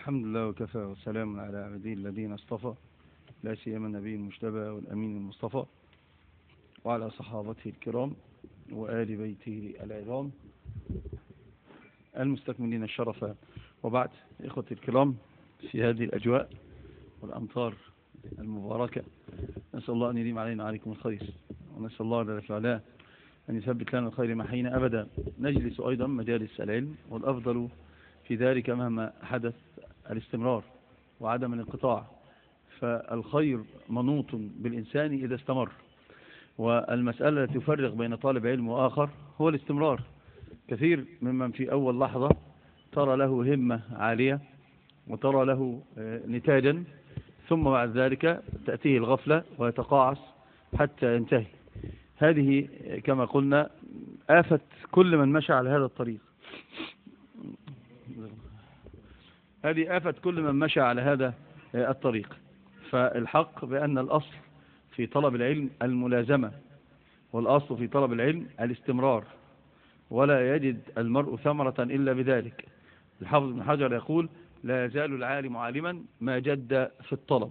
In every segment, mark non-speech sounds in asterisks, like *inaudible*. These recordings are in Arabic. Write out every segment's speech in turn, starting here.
الحمد لله وكفى وسلام على عباده الذين اصطفى لا سيما النبي المجتبى والأمين المصطفى وعلى صحابته الكرام وآل بيته العظام المستكملين الشرف. وبعد إخوة الكرام في هذه الأجواء والأمطار المباركة نسأل الله أن يديم علينا وعليكم الخير ونسأل الله جل وعلا أن يثبت لنا الخير محينا أبدا. نجلس أيضا مجالس العلم والأفضل في ذلك مهما حدث. الاستمرار وعدم الانقطاع فالخير منوط بالإنسان إذا استمر. والمسألة التي تفرق بين طالب علم وآخر هو الاستمرار. كثير ممن في أول لحظة ترى له همة عالية وترى له نتاجا ثم بعد ذلك تأتيه الغفلة ويتقاعس حتى ينتهي. هذه كما قلنا آفت كل من مشى على هذا الطريق. هذه آفت كل من مشى على هذا الطريق. فالحق بأن الأصل في طلب العلم الملازمة والأصل في طلب العلم الاستمرار. ولا يجد المرء ثمرة إلا بذلك. الحافظ بن حجر يقول لا يزال العالم عالما ما جد في الطلب.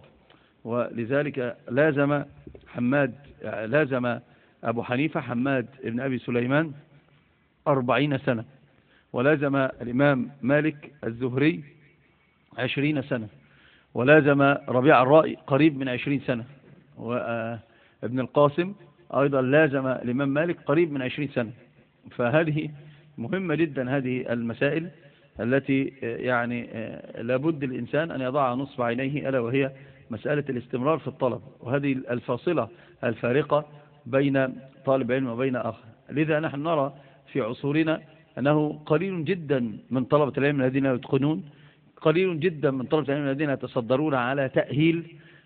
ولذلك لازم حماد لازم أبو حنيفة حماد بن أبي سليمان أربعين سنة. ولازم الإمام مالك الزهري عشرين سنة. ولازم ربيع الرائي قريب من عشرين سنة. وابن القاسم أيضا لازم الإمام مالك قريب من عشرين سنة. فهذه مهمة جدا هذه المسائل التي يعني لابد الإنسان أن يضع نصب عينيه ألا وهي مسألة الاستمرار في الطلب. وهذه الفاصلة الفارقة بين طالب علم وبين آخر. لذا نحن نرى في عصورنا أنه قليل جدا من طلبة العلم الذين يتقنون قليل جدا من طلبة العلم الذين يتصدرون على تأهيل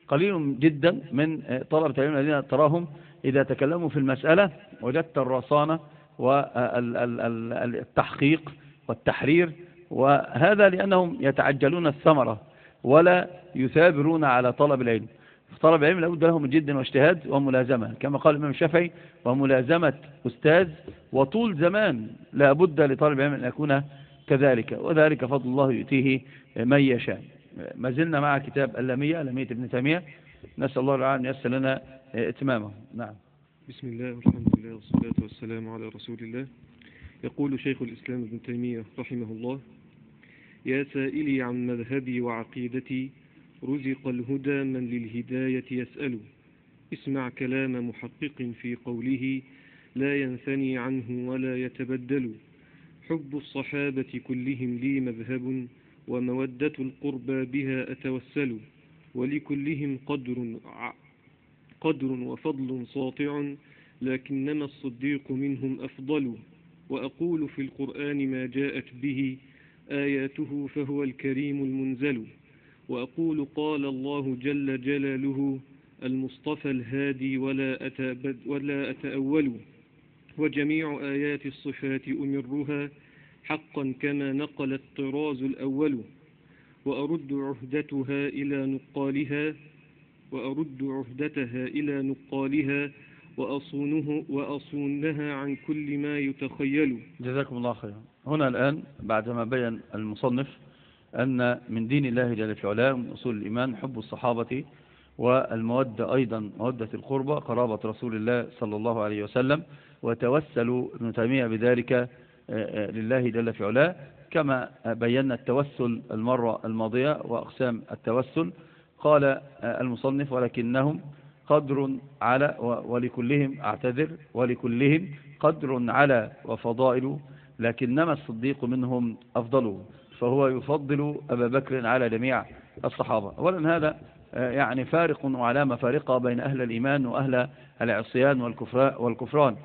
قليل جدا من طلبة العلم الذين تراهم إذا تكلموا في المسألة وجدت الرصانة والتحقيق والتحرير وهذا لأنهم يتعجلون الثمرة ولا يثابرون على طلب العلم. طلب العلم لابد له من جد واجتهاد وملازمة كما قال الإمام الشافعي وملازمة أستاذ وطول زمان لابد لطالب العلم أن يكون كذلك. وذلك فضل الله يؤتيه من يشاء. ما زلنا مع كتاب اللامية لامية ابن تيمية. نسأل الله العالم يسر لنا إتمامه. نعم. بسم الله والحمد لله والصلاة والسلام على رسول الله. يقول شيخ الإسلام ابن تيمية رحمه الله يا سائلي عن مذهبي وعقيدتي رزق الهدى من للهداية يسأل. اسمع كلام محقق في قوله لا ينثني عنه ولا يتبدل. حب الصحابة كلهم لي مذهب ومودة القربى بها أتوسل ولكلهم قدر قدر وفضل ساطع لكنما الصديق منهم أفضل. وأقول في القرآن ما جاءت به آياته فهو الكريم المنزل. وأقول قال الله جل جلاله المصطفى الهادي ولا, أتبد ولا أتأول. وجميع آيات الصفات أمرها حقا كما نقل الطراز الأول وأرد عهدتها إلى نقالها وأرد عهدتها إلى نقالها وأصونه وأصونها عن كل ما يتخيل. جزاكم الله خيرا. هنا الآن بعدما بين المصنف أن من دين الله جل في علاه من أصول الإيمان حب الصحابة والمودة أيضا مودة القربة قرابة رسول الله صلى الله عليه وسلم. وتوسلوا ابن تيمية بذلك لله جل في علاه كما بينا التوسل المرة الماضية وأقسام التوسل. قال المصنف ولكنهم قدر على ولكلهم أعتذر ولكلهم قدر على وفضائل لكنما الصديق منهم أفضل فهو يفضل أبا بكر على جميع الصحابة. أولا هذا يعني فارق وعلامة فارقة بين أهل الإيمان وأهل العصيان والكفران.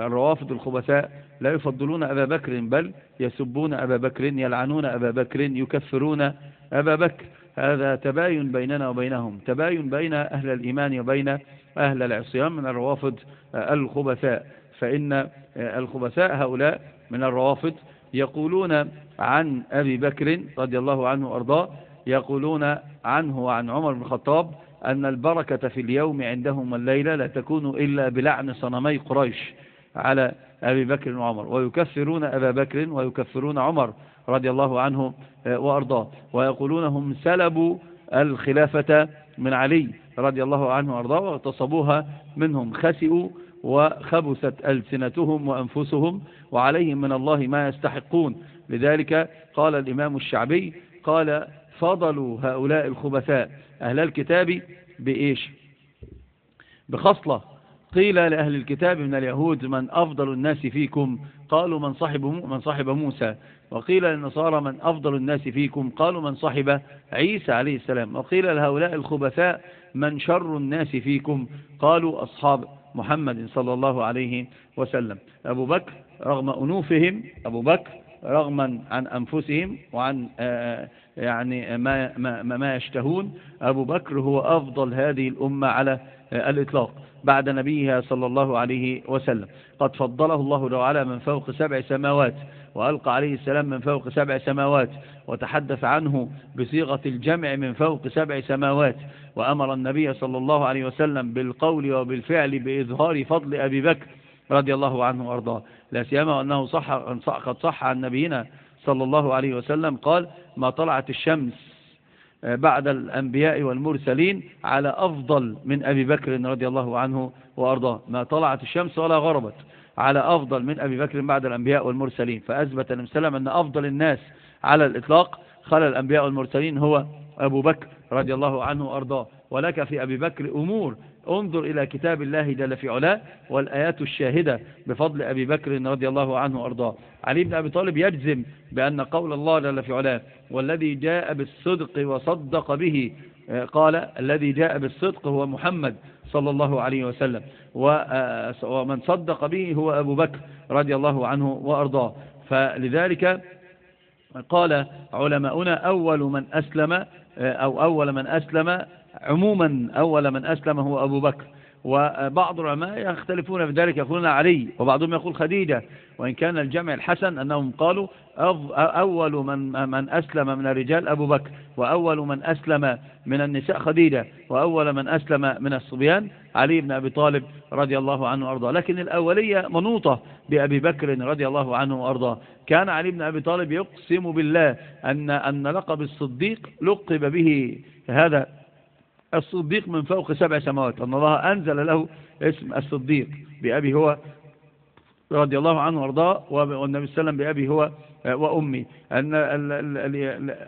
الروافض الخبثاء لا يفضلون أبا بكر بل يسبون أبا بكر يلعنون أبا بكر يكفرون أبا بكر. هذا تباين بيننا وبينهم تباين بين أهل الإيمان وبين أهل العصيان من الروافض الخبثاء. فإن الخبثاء هؤلاء من الروافض يقولون عن أبي بكر رضي الله عنه وأرضاه يقولون عنه وعن عمر بن الخطاب أن البركة في اليوم عندهم الليلة لا تكون إلا بلعن صنمي قريش. على أبي بكر وعمر. ويكفرون أبا بكر ويكفرون عمر رضي الله عنه وأرضاه. ويقولون هم سلبوا الخلافة من علي رضي الله عنه وأرضاه واغتصبوها منهم. خسئوا وخبثت ألسنتهم وأنفسهم وعليهم من الله ما يستحقون. لذلك قال الإمام الشعبي قال فضلوا هؤلاء الخبثاء أهل الكتاب بإيش؟ بخصلة. قيل لأهل الكتاب من اليهود من أفضل الناس فيكم؟ قالوا من صاحب من صاحب موسى. وقيل للنصارى من أفضل الناس فيكم؟ قالوا من صاحب عيسى عليه السلام. وقيل لهؤلاء الخبثاء من شر الناس فيكم؟ قالوا أصحاب محمد صلى الله عليه وسلم. أبو بكر رغم أنوفهم أبو بكر رغما عن أنفسهم وعن آه، يعني ما, ما, ما يشتهون. أبو بكر هو أفضل هذه الأمة على آه، الإطلاق بعد نبيها صلى الله عليه وسلم. قد فضله الله تعالى من فوق سبع سماوات وألقى عليه السلام من فوق سبع سماوات وتحدث عنه بصيغة الجمع من فوق سبع سماوات وأمر النبي صلى الله عليه وسلم بالقول وبالفعل بإظهار فضل أبي بكر رضي الله عنه وأرضاه. لا سيما أنه صح قد صح عن نبينا صلى الله عليه وسلم قال ما طلعت الشمس بعد الأنبياء والمرسلين على أفضل من أبي بكر رضي الله عنه وأرضاه. ما طلعت الشمس ولا غربت على أفضل من أبي بكر بعد الأنبياء والمرسلين. فأثبت النبي صلى الله عليه وسلم أن أفضل الناس على الإطلاق خلى الأنبياء والمرسلين هو أبو بكر رضي الله عنه وأرضاه. ولك في أبي بكر أمور انظر إلى كتاب الله جل في علاه والآيات الشاهدة بفضل أبي بكر رضي الله عنه وأرضاه. علي بن أبي طالب يجزم بأن قول الله جل في علاه والذي جاء بالصدق وصدق به آه، قال الذي جاء بالصدق هو محمد صلى الله عليه وسلم آه، ومن صدق به هو أبو بكر رضي الله عنه وأرضاه. فلذلك قال علماؤنا أول من أسلم آه، أو أول من أسلم عموما أول من أسلم هو أبو بكر. وبعض العلماء يختلفون في ذلك يقولون علي وبعضهم يقول خديجة. وإن كان الجمع الحسن أنهم قالوا أول من, من أسلم من الرجال أبو بكر وأول من أسلم من النساء خديجة وأول من أسلم من الصبيان علي بن أبي طالب رضي الله عنه وأرضاه. لكن الأولية منوطة بأبي بكر رضي الله عنه وأرضاه. كان علي بن أبي طالب يقسم بالله أن, أن لقب الصديق لقب به هذا الصديق من فوق سبع سماوات. أن الله أنزل له اسم الصديق بأبي هو رضي الله عنه وأرضاه والنبي صلى الله عليه وسلم بأبي هو وأمي. أن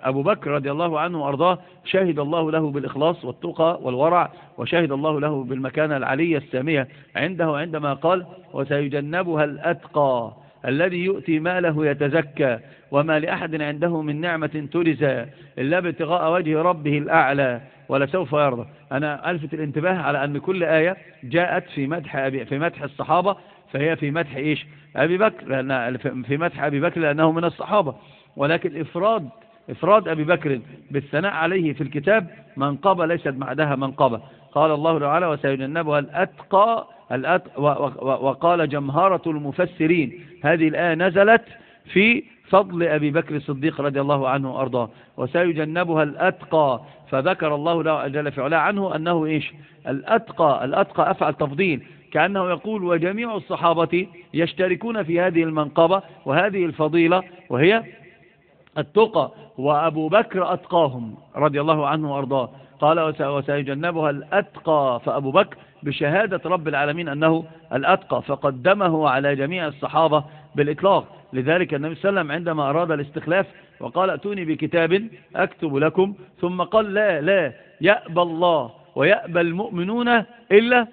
أبو بكر رضي الله عنه وأرضاه شهد الله له بالإخلاص والتقى والورع وشهد الله له بالمكانة العلية السامية. عنده عندما قال وسيجنبها الأتقى. الذي يؤتي ماله يتزكى وما لأحد عنده من نعمة ترزى إلا ابتغاء وجه ربه الأعلى ولسوف يرضى. أنا ألفت الانتباه على أن كل آية جاءت في مدح, أبي في مدح الصحابة فهي في مدح إيش؟ أبي بكر لأن في مدح أبي بكر لأنه من الصحابة. ولكن إفراد إفراد أبي بكر بالثناء عليه في الكتاب منقبة ليست بعدها منقبة قال الله تعالى وسيجنبها الأتقى وقال جمهرة المفسرين هذه الآية نزلت في فضل أبي بكر الصديق رضي الله عنه وأرضاه وسيجنبها الأتقى فذكر الله جل في علاه عنه أنه إيش؟ الأتقى الأتقى أفعل تفضيل كأنه يقول وجميع الصحابة يشتركون في هذه المنقبة وهذه الفضيلة وهي التقى وأبو بكر أتقاهم رضي الله عنه وأرضاه. قال وسيجنبها الأتقى فأبو بكر بشهادة رب العالمين أنه الأتقى فقدمه على جميع الصحابة بالإطلاق. لذلك النبي صلى الله عليه وسلم عندما أراد الاستخلاف وقال أتوني بكتاب أكتب لكم. ثم قال لا لا يأبى الله ويأبى المؤمنون إلا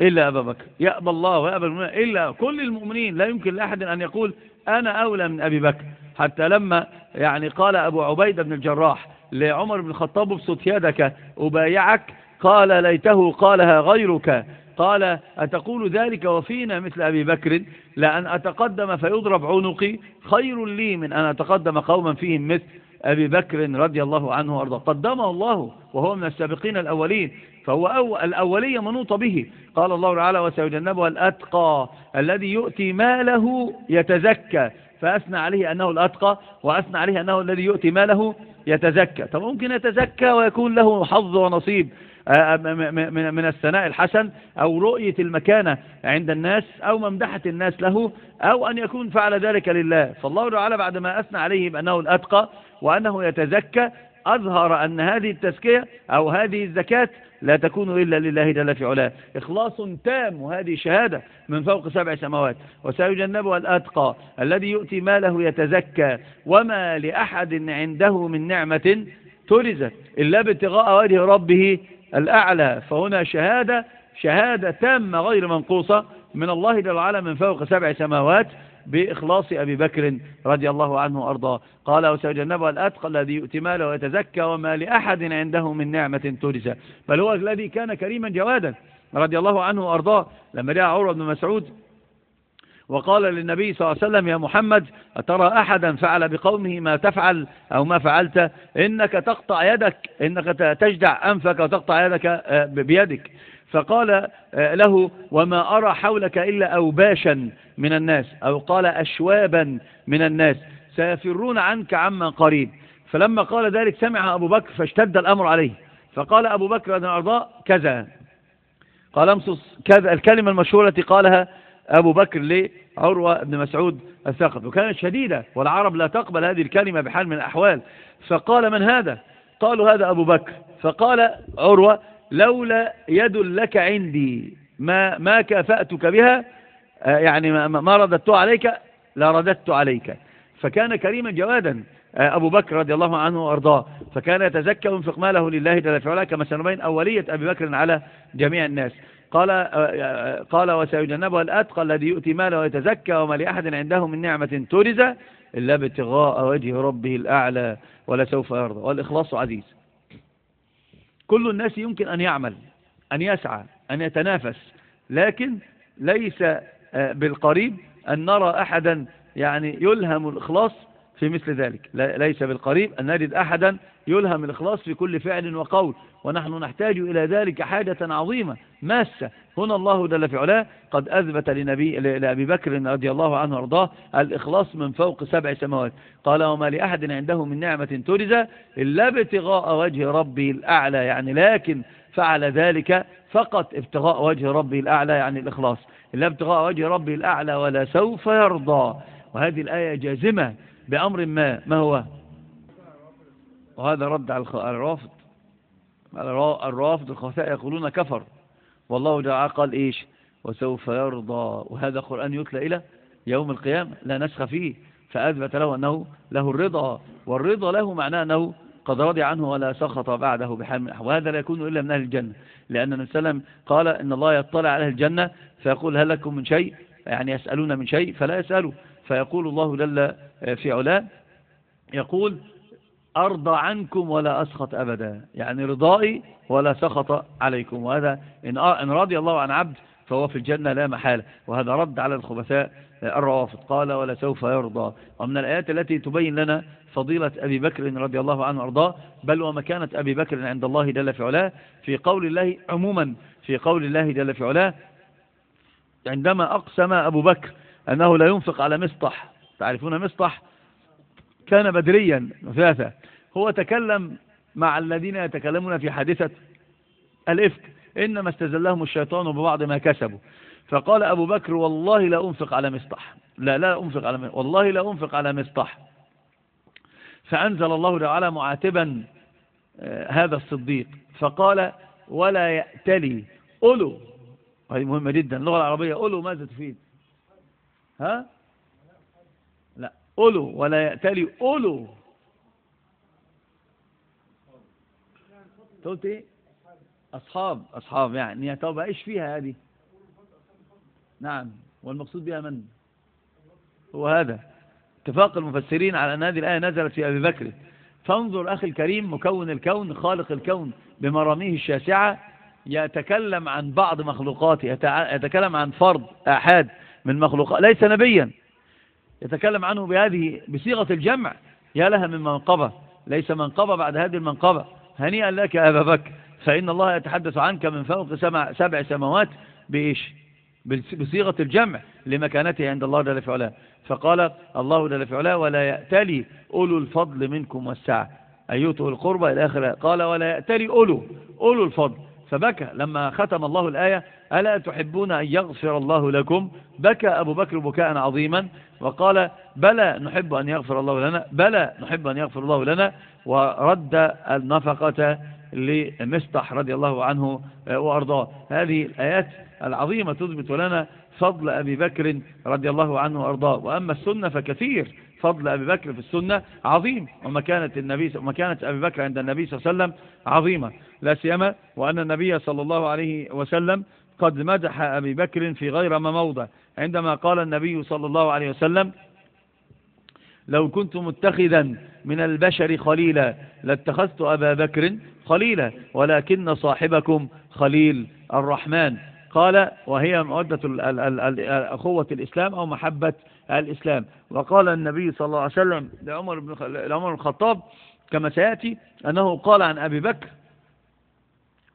إلا أبا بكر. يأبى الله ويأبى المؤمنون إلا كل المؤمنين. لا يمكن لأحد أن يقول أنا أولى من أبي بكر. حتى لما يعني قال أبو عبيدة بن الجراح لعمر بن الخطاب ابسط يدك أبايعك قال ليته قالها غيرك. قال أتقول ذلك وفينا مثل أبي بكر؟ لأن أتقدم فيضرب عنقي. خير لي من أن أتقدم قوما فيهم مثل أبي بكر رضي الله عنه وأرضاه. قدمه الله وهو من السابقين الأولين فهو أول الأولية منوط به. قال الله تعالى وسيجنبها الأتقى الذي يؤتي ماله يتزكى فأثنى عليه أنه الأتقى وأثنى عليه أنه الذي يؤتي ماله يتزكى. طب ممكن يتزكى ويكون له حظ ونصيب. من من الثناء الحسن أو رؤية المكانة عند الناس أو ممدحة الناس له أو أن يكون فعل ذلك لله. فالله تعالى بعدما أثنى عليه بأنه الأتقى وأنه يتزكى أظهر أن هذه التزكية أو هذه الزكاة لا تكون إلا لله جل في علاه. إخلاص تام وهذه شهادة من فوق سبع سماوات. وسيجنبها الأتقى الذي يؤتي ماله يتزكى. وما لأحد عنده من نعمة ترزت إلا ابتغاء وجه ربه الأعلى فهنا شهادة شهادة تامة غير منقوصة من الله جل وعلا من فوق سبع سماوات بإخلاص أبي بكر رضي الله عنه وأرضاه. قال وسيجنبها الأتقى الذي يؤتي ماله ويتزكى وما لأحد عنده من نعمة ترزى بل هو الذي كان كريما جوادا رضي الله عنه وأرضاه. لما جاء عروة بن مسعود وقال للنبي صلى الله عليه وسلم يا محمد أترى أحدا فعل بقومه ما تفعل أو ما فعلت؟ إنك تقطع يدك إنك تجدع أنفك وتقطع يدك آه، بيدك. فقال آه، له وما أرى حولك إلا أوباشا من الناس أو قال أشوابا من الناس سيفرون عنك عما قريب. فلما قال ذلك سمع أبو بكر فاشتد الأمر عليه. فقال أبو بكر أن الأرضاء كذا. قال امصص كذا الكلمة المشهورة التي قالها أبو بكر لعروة بن مسعود الثقف وكانت شديدة والعرب لا تقبل هذه الكلمة بحال من الأحوال. فقال من هذا؟ قالوا هذا أبو بكر. فقال عروة لولا يد لك عندي ما, ما كافأتك بها آه، يعني ما رددت عليك لا رددت عليك. فكان كريما جوادا آه، أبو بكر رضي الله عنه وأرضاه. فكان يتزكى وينفق ماله لله جل في كما سنبين أولية أبي بكر على جميع الناس. قال آه، قال وسيجنبها الأتقى الذي يؤتي ماله ويتزكى وما لأحد عنده من نعمة ترزة إلا ابتغاء وجه ربه الأعلى ولسوف يرضى. والإخلاص عزيز. كل الناس يمكن أن يعمل أن يسعى أن يتنافس لكن ليس آه، بالقريب أن نرى أحدا يعني يلهم الإخلاص في مثل ذلك. ليس بالقريب أن نجد أحدا يلهم الإخلاص في كل فعل وقول ونحن نحتاج إلى ذلك حاجة عظيمة ماسة. هنا الله جل في علاه قد أثبت لنبي لأبي بكر رضي الله عنه وأرضاه الإخلاص من فوق سبع سماوات. قال وما لأحد عنده من نعمة ترزى إلا ابتغاء وجه ربي الأعلى. يعني لكن فعل ذلك فقط ابتغاء وجه ربي الأعلى يعني الإخلاص. إلا ابتغاء وجه ربي الأعلى ولا سوف يرضى. وهذه الآية جازمة. بأمر ما ما هو؟ وهذا رد على الرافض. الرافض الخفاء يقولون كفر. والله تعالى قال إيش؟ وسوف يرضى. وهذا قرآن يتلى إلى يوم القيامة لا نسخ فيه. فأثبت له أنه له الرضا. والرضا له معناه أنه قد رضي عنه ولا سخط بعده بحال من وهذا لا يكون إلا من أهل الجنة. لأن النبي صلى الله عليه وسلم قال إن الله يطلع على أهل الجنة فيقول هل لكم من شيء؟ يعني يسألون من شيء فلا يسألوا. فيقول الله جل في علاه يقول أرضى عنكم ولا أسخط أبدا. يعني رضائي ولا سخط عليكم. وهذا إن رضي الله عن عبد فهو في الجنة لا محالة. وهذا رد على الخبثاء الروافض. قال ولا سوف يرضى. ومن الآيات التي تبين لنا فضيلة أبي بكر رضي الله عنه وأرضاه بل ومكانة أبي بكر عند الله جل في علاه في قول الله عموما في قول الله جل في علاه عندما أقسم أبو بكر أنه لا ينفق على مسطح تعرفون مسطح كان بدريا ثلاثة. هو تكلم مع الذين يتكلمون في حادثة الإفك. إنما استزلهم الشيطان ببعض ما كسبوا. فقال أبو بكر والله لا أنفق على مسطح لا لا أنفق على مسطح والله لا أنفق على مسطح فأنزل الله تعالى معاتبا آه، هذا الصديق. فقال ولا يأتلي. أولو هذه مهمة جدا. اللغة العربية أولو ماذا تفيد؟ ها؟ لا. أولو ولا يأتلي. أولو قلت إيه؟ أصحاب. أصحاب يعني. طب إيش فيها هذه؟ نعم. والمقصود بها من؟ هو هذا. اتفاق المفسرين على أن هذه الآية نزلت في أبي بكر. فانظر أخي الكريم مكون الكون خالق الكون بمراميه الشاسعة يتكلم عن بعض مخلوقاته يتكلم عن فرد أحد من مخلوقات ليس نبيا. يتكلم عنه بهذه بصيغة الجمع. يا لها من منقبة. ليس منقبة بعد هذه المنقبة. هنيئا لك يا أبا بكر. فإن الله يتحدث عنك من فوق سبع, سبع سماوات بإيش؟ بصيغة الجمع لمكانته عند الله جل في علاه. فقال الله جل في علاه ولا يأتلي أولو الفضل منكم والسعة. أيوته القربة إلى آخر قال ولا يأتلي أولو أولو الفضل. فبكى. لما ختم الله الآية ألا تحبون أن يغفر الله لكم؟ بكى أبو بكر بكاء عظيما وقال بلى نحب أن يغفر الله لنا بلى نحب أن يغفر الله لنا. ورد النفقة لمستح رضي الله عنه وأرضاه. هذه الآيات العظيمة تثبت لنا فضل أبي بكر رضي الله عنه وأرضاه. وأما السنة فكثير فضل أبي بكر في السنة عظيم ومكانة, النبي ومكانة أبي بكر عند النبي صلى الله عليه وسلم عظيمة. لا سيما وأن النبي صلى الله عليه وسلم قد مدح أبي بكر في غير ما موضع. عندما قال النبي صلى الله عليه وسلم لو كنت متخذا من البشر خليلا لاتخذت أبا بكر خليلا ولكن صاحبكم خليل الرحمن. قال وهي مودة أخوة الإسلام أو محبة الإسلام. وقال النبي صلى الله عليه وسلم لعمر بن لعمر الخطاب كما سيأتي أنه قال عن أبي بكر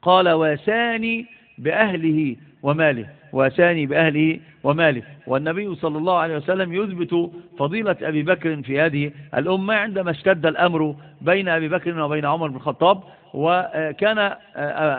قال واساني بأهله وماله واساني بأهله وماله. والنبي صلى الله عليه وسلم يثبت فضيلة أبي بكر في هذه الأمة عندما اشتد الأمر بين أبي بكر وبين عمر بن الخطاب وكان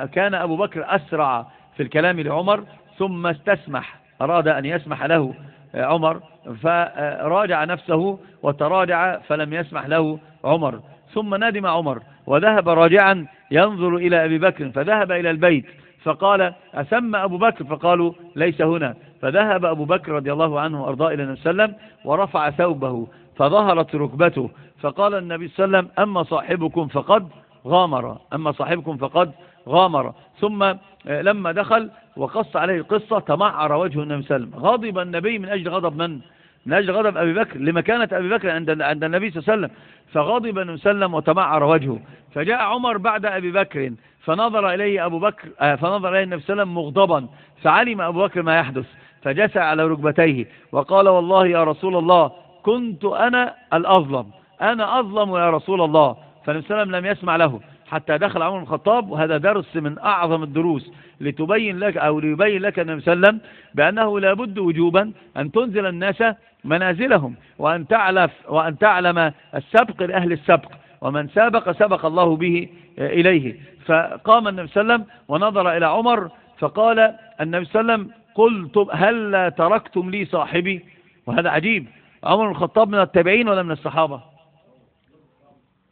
كان أبو بكر أسرع في الكلام لعمر ثم استسمح أراد أن يسمح له عمر فراجع نفسه وتراجع فلم يسمح له عمر. ثم ندم عمر وذهب راجعا ينظر إلى أبي بكر فذهب إلى البيت فقال أسمى أبو بكر؟ فقالوا ليس هنا. فذهب أبو بكر رضي الله عنه وأرضاه إلى النبي صلى الله عليه وسلم ورفع ثوبه فظهرت ركبته فقال النبي صلى الله عليه وسلم أما صاحبكم فقد غامر أما صاحبكم فقد غامر. ثم لما دخل وقص عليه القصة تمعر وجه النبي صلى الله عليه وسلم. غضب النبي من أجل غضب من؟ من أجل غضب أبي بكر لمكانة أبي بكر عند عند النبي صلى الله عليه وسلم. فغضب النبي صلى الله عليه وسلم وتمعر وجهه. فجاء عمر بعد أبي بكر فنظر إليه أبو بكر آه، فنظر إليه النبي صلى الله عليه وسلم مغضبا. فعلم أبو بكر ما يحدث. فجسع على ركبتيه وقال والله يا رسول الله كنت أنا الأظلم. أنا أظلم يا رسول الله. فالنبي صلى الله عليه وسلم لم يسمع له. حتى دخل عمر بن الخطاب وهذا درس من أعظم الدروس لتبين لك أو ليبين لك النبي صلى الله عليه وسلم بأنه لابد وجوبا أن تنزل الناس منازلهم وأن تعلم, وأن تعلم السبق لأهل السبق ومن سابق سبق الله به إليه. فقام النبي صلى الله عليه وسلم ونظر إلى عمر فقال النبي صلى الله عليه وسلم قلت هل تركتم لي صاحبي؟ وهذا عجيب عمر بن الخطاب من التابعين ولا من الصحابة؟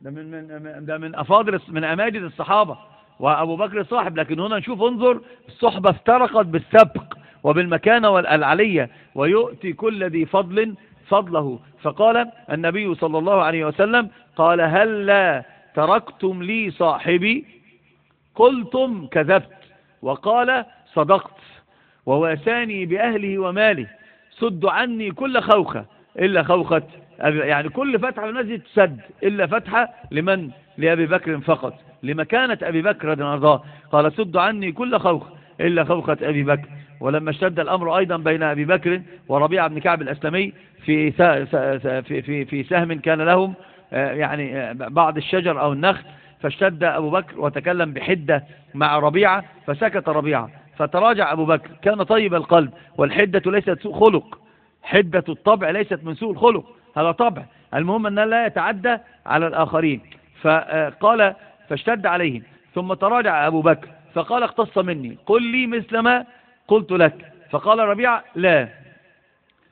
ده من من ده من أفاضل من أماجد الصحابة. وأبو بكر صاحب لكن هنا نشوف انظر الصحبة افترقت بالسبق وبالمكانة والعلية ويؤتي كل ذي فضل فضله. فقال النبي صلى الله عليه وسلم قال هل لا تركتم لي صاحبي قلتم كذبت وقال صدقت وواساني بأهله وماله سد عني كل خوخة إلا خوخة يعني كل فتحة من المسجد تسد إلا فتحة لمن؟ لأبي بكر فقط. لمكانة أبي بكر رضي الله قال سد عني كل خوخ إلا خوخة أبي بكر. ولما اشتد الأمر أيضا بين أبي بكر وربيع بن كعب الأسلمي في في في في سهم كان لهم آه، يعني آه، بعض الشجر أو النخل فاشتد أبو بكر وتكلم بحدة مع ربيعة فسكت ربيعة فتراجع أبو بكر كان طيب القلب والحدة ليست سوء خلق حدة الطبع ليست من سوء الخلق. هذا طبع. المهم أن لا يتعدى على الآخرين. فقال فاشتد عليهم. ثم تراجع أبو بكر. فقال اقتص مني. قل لي مثل ما قلت لك. فقال ربيع لا.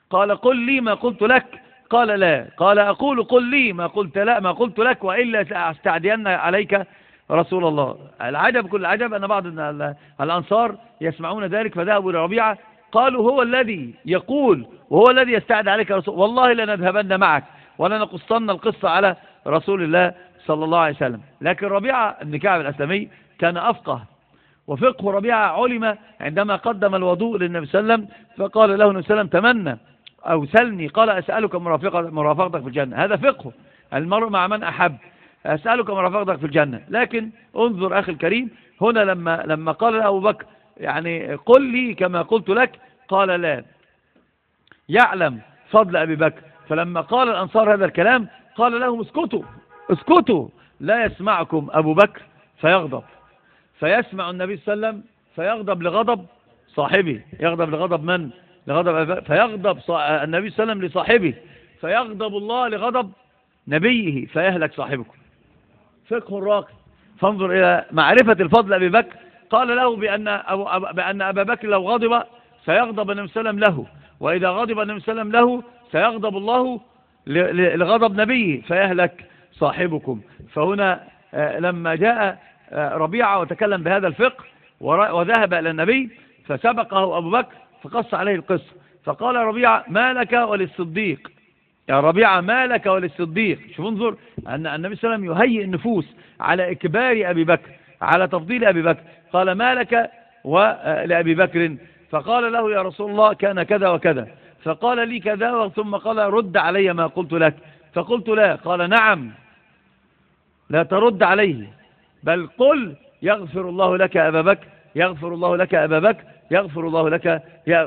قال قل لي ما قلت لك. قال لا. قال أقول قل لي ما قلت لا ما قلت لك وإلا استعدين عليك رسول الله. العجب كل العجب أن بعض الأنصار يسمعون ذلك. فذهبوا إلى ربيعة قالوا هو الذي يقول وهو الذي يستعد عليك رسول والله لنذهبن معك ولنقصن القصة على رسول الله صلى الله عليه وسلم. لكن ربيعة بن كعب الأسلمي كان أفقه. وفقه ربيعة علم عندما قدم الوضوء للنبي صلى الله عليه وسلم فقال له النبي صلى الله عليه وسلم تمنى أو سلني. قال أسألك مرافقتك في الجنة. هذا فقه. المرء مع من أحب. أسألك مرافقتك في الجنة. لكن انظر أخي الكريم هنا لما لما قال أبو بكر يعني قل لي كما قلت لك. قال لا. يعلم فضل أبي بكر. فلما قال الأنصار هذا الكلام قال لهم اسكتوا اسكتوا. لا يسمعكم أبو بكر فيغضب. فيسمع النبي صلى الله عليه وسلم فيغضب لغضب صاحبه. يغضب لغضب من؟ لغضب فيغضب. النبي صلى الله عليه وسلم لصاحبه. فيغضب الله لغضب نبيه فيهلك صاحبكم. فقه راقي. فانظر إلى معرفة الفضل أبي بكر قال له بأن. بأن أبا بكر لو غضب سيغضب النبي صلى الله عليه وسلم له. وإذا غضب النبي صلى الله عليه وسلم له سيغضب الله لغضب نبيه فيهلك صاحبكم. فهنا لما جاء ربيعة وتكلم بهذا الفقه وذهب إلى النبي فسبقه أبو بكر فقص عليه القصة. فقال ربيعة ما لك وللصديق؟ يا ربيعة ما لك وللصديق؟ شوف انظر أن النبي صلى الله عليه وسلم يهيئ النفوس على إكبار أبي بكر على تفضيل أبي بكر. قال ما لك ولأبي بكر؟ فقال له يا رسول الله كان كذا وكذا. فقال لي كذا ثم قال رد علي ما قلت لك. فقلت لا. قال نعم. لا ترد عليه. بل قل يغفر الله لك أبا بكر يغفر الله لك أبا بكر يغفر الله لك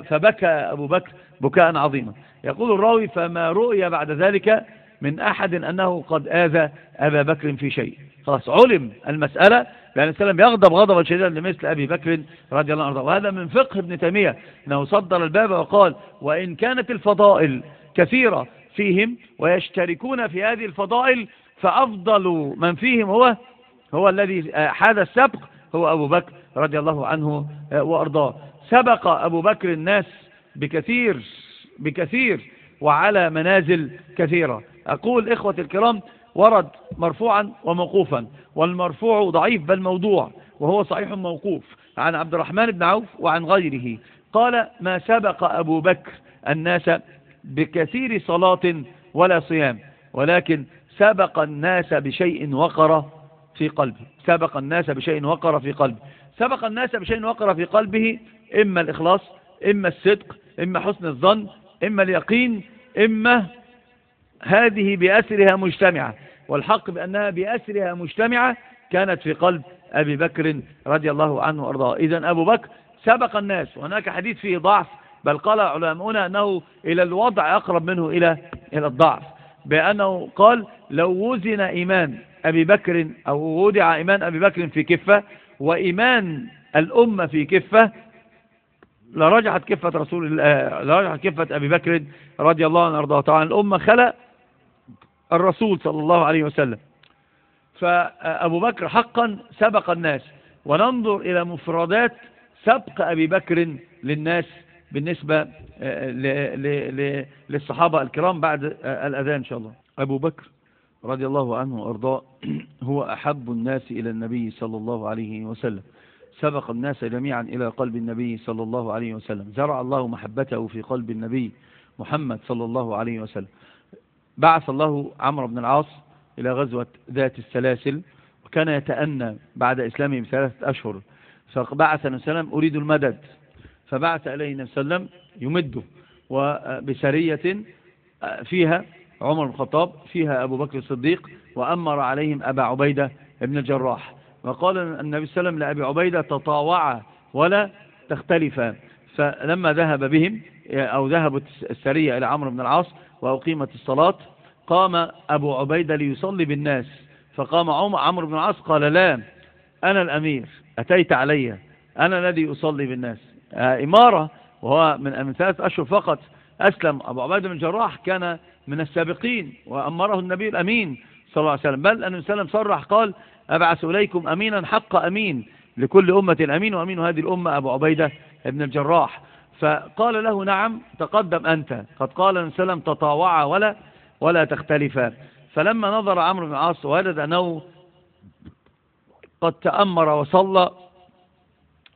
فبكى أبو بكر بكاء عظيما. يقول الراوي فما رؤي بعد ذلك من أحد أنه قد آذى أبا بكر في شيء. خلاص علم المسألة بأن السلام يغضب غضبا شديدا لمثل أبي بكر رضي الله عنه. وهذا من فقه ابن تيمية أنه صدر الباب وقال وإن كانت الفضائل كثيرة فيهم ويشتركون في هذه الفضائل فأفضل من فيهم هو هو الذي حاد السبق هو أبو بكر رضي الله عنه وأرضاه. سبق أبو بكر الناس بكثير بكثير وعلى منازل كثيرة. أقول إخوة الكرام ورد مرفوعا وموقوفا والمرفوع ضعيف بل موضوع وهو صحيح موقوف عن عبد الرحمن بن عوف وعن غيره. قال ما سبق أبو بكر الناس بكثير صلاة ولا صيام ولكن سبق الناس بشيء وقر في قلبه. سبق الناس بشيء وقر في قلبه. سبق الناس بشيء وقر في قلبه إما الإخلاص إما الصدق إما حسن الظن إما اليقين إما هذه بأسرها مجتمعة والحق بأنها بأسرها مجتمعة كانت في قلب أبي بكر رضي الله عنه وأرضاه. إذا أبو بكر سبق الناس وهناك حديث فيه ضعف بل قال علماؤنا أنه إلى الوضع أقرب منه إلى إلى الضعف بأنه قال لو وزن إيمان أبي بكر أو وضع إيمان أبي بكر في كفة وإيمان الأمة في كفة لرجعت كفة رسول لرجعت كفة أبي بكر رضي الله عنه وأرضاه. طبعا الأمة خلق الرسول صلى الله عليه وسلم. فأبو بكر حقا سبق الناس وننظر إلى مفردات سبق أبي بكر للناس بالنسبة للصحابة الكرام بعد الأذان إن شاء الله. أبو بكر رضي الله عنه وأرضاه *clears throat* هو أحب الناس إلى النبي صلى الله عليه وسلم. سبق الناس جميعا إلى قلب النبي صلى الله عليه وسلم. زرع الله محبته في قلب النبي محمد صلى الله عليه وسلم. بعث الله عمرو بن العاص إلى غزوة ذات السلاسل وكان يتأنى بعد إسلامه بثلاثة أشهر. فبعث النبي صلى الله عليه وسلم أريد المدد. فبعث إليه النبي صلى الله عليه وسلم يمده وبسرية فيها عمر بن الخطاب فيها أبو بكر الصديق وأمر عليهم أبا عبيدة ابن الجراح. وقال النبي صلى الله عليه وسلم لأبي عبيدة تطاوعا ولا تختلفا. فلما ذهب بهم أو ذهبت السرية إلى عمرو بن العاص وأقيمت الصلاة. قام أبو عبيدة ليصلي بالناس. فقام عمرو بن العاص قال لا أنا الأمير أتيت علي أنا الذي أصلي بالناس. إمارة وهو من ثلاث أشهر فقط. أسلم. أبو عبيدة بن جراح كان من السابقين وأمره النبي الأمين صلى الله عليه وسلم. بل عليه وسلم صرح قال أبعث إليكم أمينا حق أمين لكل أمة أمين وأمين هذه الأمة أبو عبيدة بن الجراح. فقال له نعم تقدم أنت. قد قال النبي صلى الله عليه وسلم تطاوعا ولا ولا تختلفا. فلما نظر عمرو بن العاص وجد أنه قد تأمر وصلى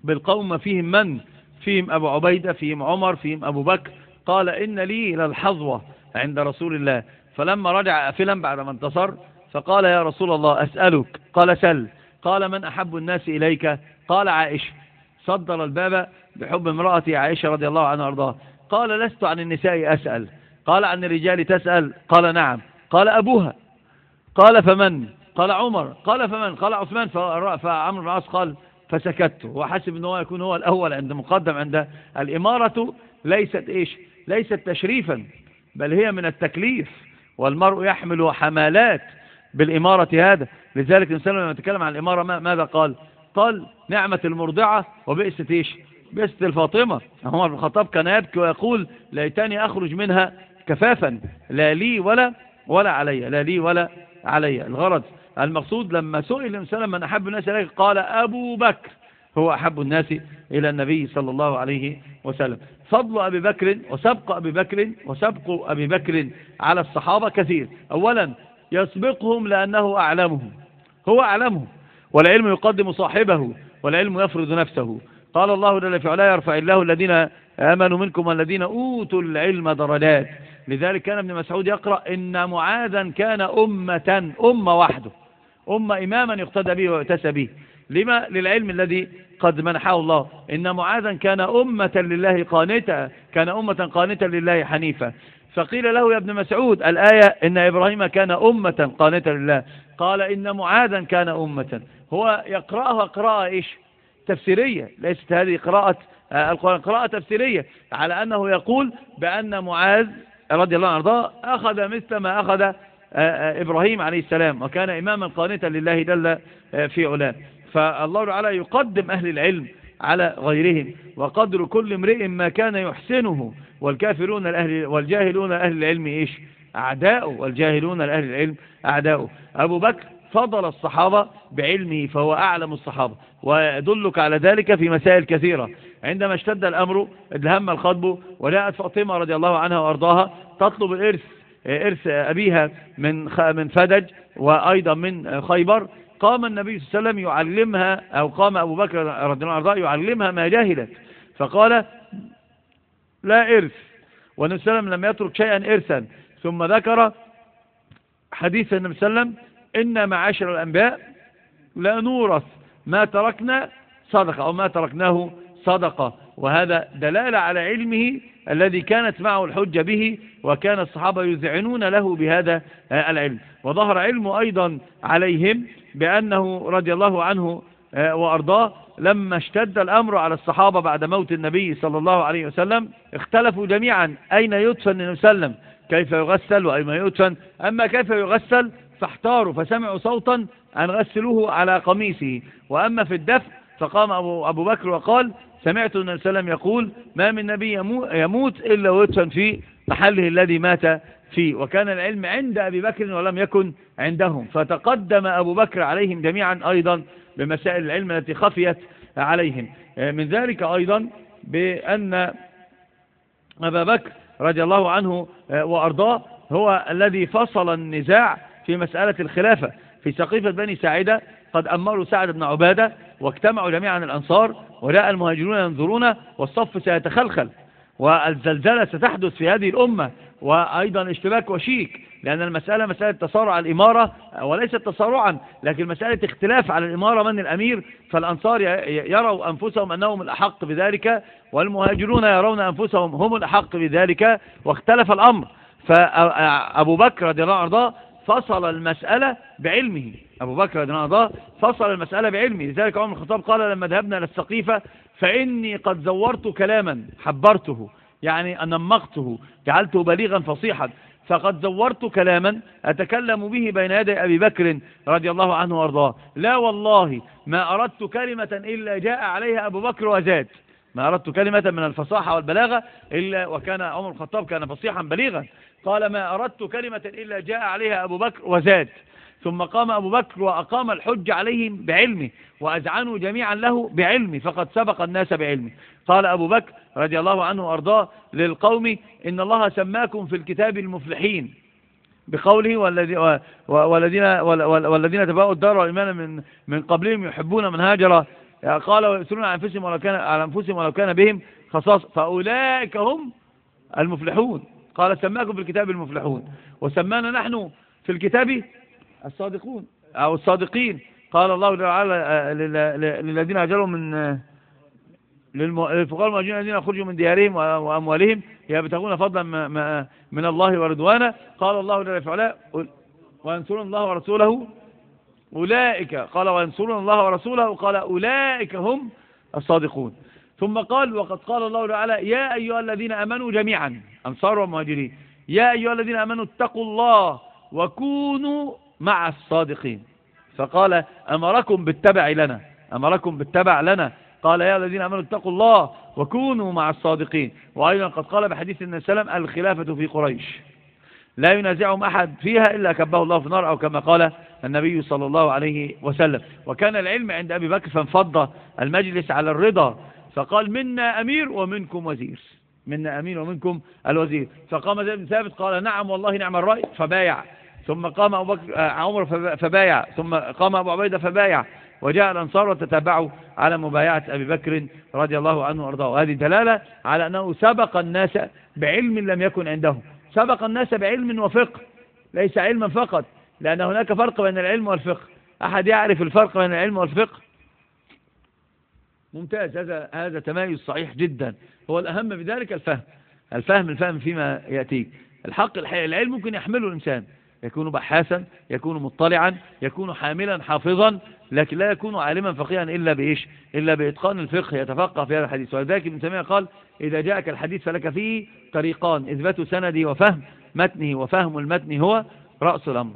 بالقوم فيهم من؟ فيهم أبو عبيدة فيهم عمر فيهم أبو بكر. قال إن لي للحظوة عند رسول الله. فلما رجع أفلا بعد ما انتصر فقال يا رسول الله أسألك. قال سل. قال من أحب الناس إليك؟ قال عائشة. صدر الباب بحب امرأتي عائشة رضي الله عنها وأرضاها. قال لست عن النساء أسأل. قال عن الرجال تسأل. قال نعم. قال أبوها. قال فمن؟ قال عمر. قال فمن؟ قال عثمان. فعمر بن العاص قال فسكت. وحسب إن هو يكون هو الأول عند مقدم عند الإمارة ليست إيش؟ ليست تشريفا بل هي من التكليف والمرء يحمل حمالات بالإمارة هذا. لذلك الإنسان لما يتكلم عن الإمارة ماذا قال؟ قال نعمة المرضعة وبئست إيش بست الفاطمة عمر بن الخطاب كان يبكي ويقول ليتني أخرج منها كفافا. لا لي ولا ولا علي لا لي ولا علي. الغرض المقصود لما سئل النبي من أحب الناس إليك قال أبو بكر. هو أحب الناس إلى النبي صلى الله عليه وسلم. فضل أبي بكر وسبق أبي بكر وسبق أبي بكر على الصحابة كثير. أولا يسبقهم لأنه أعلمهم. هو أعلمهم. والعلم يقدم صاحبه والعلم يفرض نفسه. قال الله جل في علاه يرفع الله الذين آمنوا منكم والذين أوتوا العلم درجات. لذلك كان ابن مسعود يقرأ إن معاذا كان أمة أمة وحده أمة إماما يقتدى به ويؤتسى به. لما؟ للعلم الذي قد منحه الله. إن معاذا كان أمة لله قانتا كان أمة قانتا لله حنيفا فقيل له يا ابن مسعود الآية إن إبراهيم كان أمة قانتا لله. قال إن معاذا كان أمة. هو يقرأها قراءة إيش؟ تفسيرية. ليست هذه قراءة آه، القرآن قراءة تفسيرية. على أنه يقول بأن معاذ رضي الله عنه أخذ مثل ما أخذ آه، آه، إبراهيم عليه السلام وكان إماما قانتا لله جل في علاه. فالله تعالى يقدم أهل العلم على غيرهم وقدر كل امرئ ما كان يحسنه والكافرون الأهل والجاهلون أهل العلم إيش؟ أعداؤه والجاهلون لأهل العلم أعداؤه أبو بكر فضل الصحابة بعلمه فهو أعلم الصحابة ويدلك على ذلك في مسائل كثيرة. عندما اشتد الأمر الهم الخطب وجاءت فاطمة رضي الله عنها وأرضاها تطلب الإرث إرث أبيها من من فدج وأيضا من خيبر. قام النبي صلى الله عليه وسلم يعلمها أو قام أبو بكر رضي الله عنه يعلمها ما جاهلت. فقال لا إرث. والنبي صلى الله عليه وسلم لم يترك شيئا إرثا. ثم ذكر حديث النبي صلى الله عليه وسلم إن معاشر الأنبياء لا نورث ما تركنا صدقة أو ما تركناه صدقة وهذا دلالة على علمه الذي كانت معه الحجة به وكان الصحابة يذعنون له بهذا العلم. وظهر علمه أيضا عليهم بأنه رضي الله عنه آه، وأرضاه لما اشتد الأمر على الصحابة بعد موت النبي صلى الله عليه وسلم اختلفوا جميعا أين يدفن النبي صلى الله عليه وسلم. كيف يغسل وأين يدفن أما كيف يغسل فاحتاروا فسمعوا صوتا أن غسلوه على قميصه. وأما في الدفن فقام أبو, أبو بكر وقال سمعت عليه وسلم يقول ما من نبي يموت إلا ويدفن في محله الذي مات فيه. وكان العلم عند أبي بكر ولم يكن عندهم. فتقدم أبو بكر عليهم جميعا أيضا بمسائل العلم التي خفيت عليهم. من ذلك أيضا بأن أبا بكر رضي الله عنه وأرضاه هو الذي فصل النزاع في مسألة الخلافة. في سقيفة بني ساعدة قد أمروا سعد بن عبادة واجتمعوا جميعا الأنصار وجاء المهاجرون ينظرون والصف سيتخلخل. والزلزلة ستحدث في هذه الأمة وأيضا اشتباك وشيك لأن المسألة مسألة تصارع الإمارة وليست تصارعا لكن مسألة اختلاف على الإمارة من الأمير فالأنصار يروا أنفسهم أنهم الأحق بذلك والمهاجرون يرون أنفسهم هم الأحق بذلك واختلف الأمر. فأبو بكر رضي الله عنه فصل المسألة بعلمه. أبو بكر رضي الله عنه فصل المسألة بعلمه. لذلك عمر الخطاب قال لما ذهبنا إلى السقيفة فإني قد زورت كلاما حبرته يعني أنمقته جعلته بليغا فصيحا. فقد زورت كلاما أتكلم به بين يدي أبي بكر رضي الله عنه وأرضاه. لا والله ما أردت كلمة إلا جاء عليها أبو بكر وزاد ما أردت كلمة من الفصاحة والبلاغة إلا وكان عمر الخطاب كان فصيحا بليغا. قال ما أردت كلمة إلا جاء عليها أبو بكر وزاد. ثم قام أبو بكر وأقام الحج عليهم بعلمه وأزعنوا جميعا له بعلمه فقد سبق الناس بعلمه. قال أبو بكر رضي الله عنه وأرضاه للقوم إن الله سماكم في الكتاب المفلحين. بقوله والذين والذين تباؤوا الدار والإيمان من من قبلهم يحبون من هاجر قال ويسرون على أنفسهم ولو كان على أنفسهم ولو كان بهم خصاص فأولئك هم المفلحون. قال سماكم في الكتاب المفلحون. وسمانا نحن في الكتاب الصادقون أو الصادقين. قال الله تعالى آه، للذين أجلوا من آه، للفقراء المهاجرين الذين يخرجوا من ديارهم وأموالهم يبتغون فضلا من الله ورضوانا. قال الله جل وعلا وينصرون الله ورسوله أولئك قال وينصرون الله ورسوله قال أولئك هم الصادقون. ثم قال وقد قال الله تعالى يا أيها الذين أمنوا جميعا أنصار ومهاجرين يا أيها الذين أمنوا اتقوا الله وكونوا مع الصادقين. فقال أمركم بالتبع لنا أمركم بالتبع لنا. قال يا الذين آمنوا اتقوا الله وكونوا مع الصادقين. وأيضا قد قال بحديث النبي صلى الله عليه وسلم الخلافة في قريش. لا ينازعهم أحد فيها إلا كبه الله في النار أو كما قال النبي صلى الله عليه وسلم. وكان العلم عند أبي بكر فانفض المجلس على الرضا فقال منا أمير ومنكم وزير. منا أمير ومنكم الوزير. فقام زيد بن ثابت قال نعم والله نعم الرأي فبايع. ثم قام أبو بكر آه، عمر فبايع. ثم قام أبو عبيدة فبايع. وجاء الأنصار وتتابعوا على مبايعة أبي بكر رضي الله عنه وأرضاه. وهذه دلالة على أنه سبق الناس بعلم لم يكن عندهم. سبق الناس بعلم وفقه ليس علما فقط لأن هناك فرق بين العلم والفقه. أحد يعرف الفرق بين العلم والفقه؟ ممتاز هذا هذا تمايز صحيح جدا. هو الأهم بذلك الفهم الفهم الفهم فيما يأتيك. الحق الحقيقي العلم ممكن يحمله الإنسان. يكون بحاثا يكون مطلعا يكون حاملا حافظا لكن لا يكون عالما فقيها إلا بإيش؟ إلا بإتقان الفقه يتفقه في هذا الحديث. ولذلك ابن تيمية قال إذا جاءك الحديث فلك فيه طريقان إثبات سنده وفهم متنه وفهم المتن هو رأس الأمر.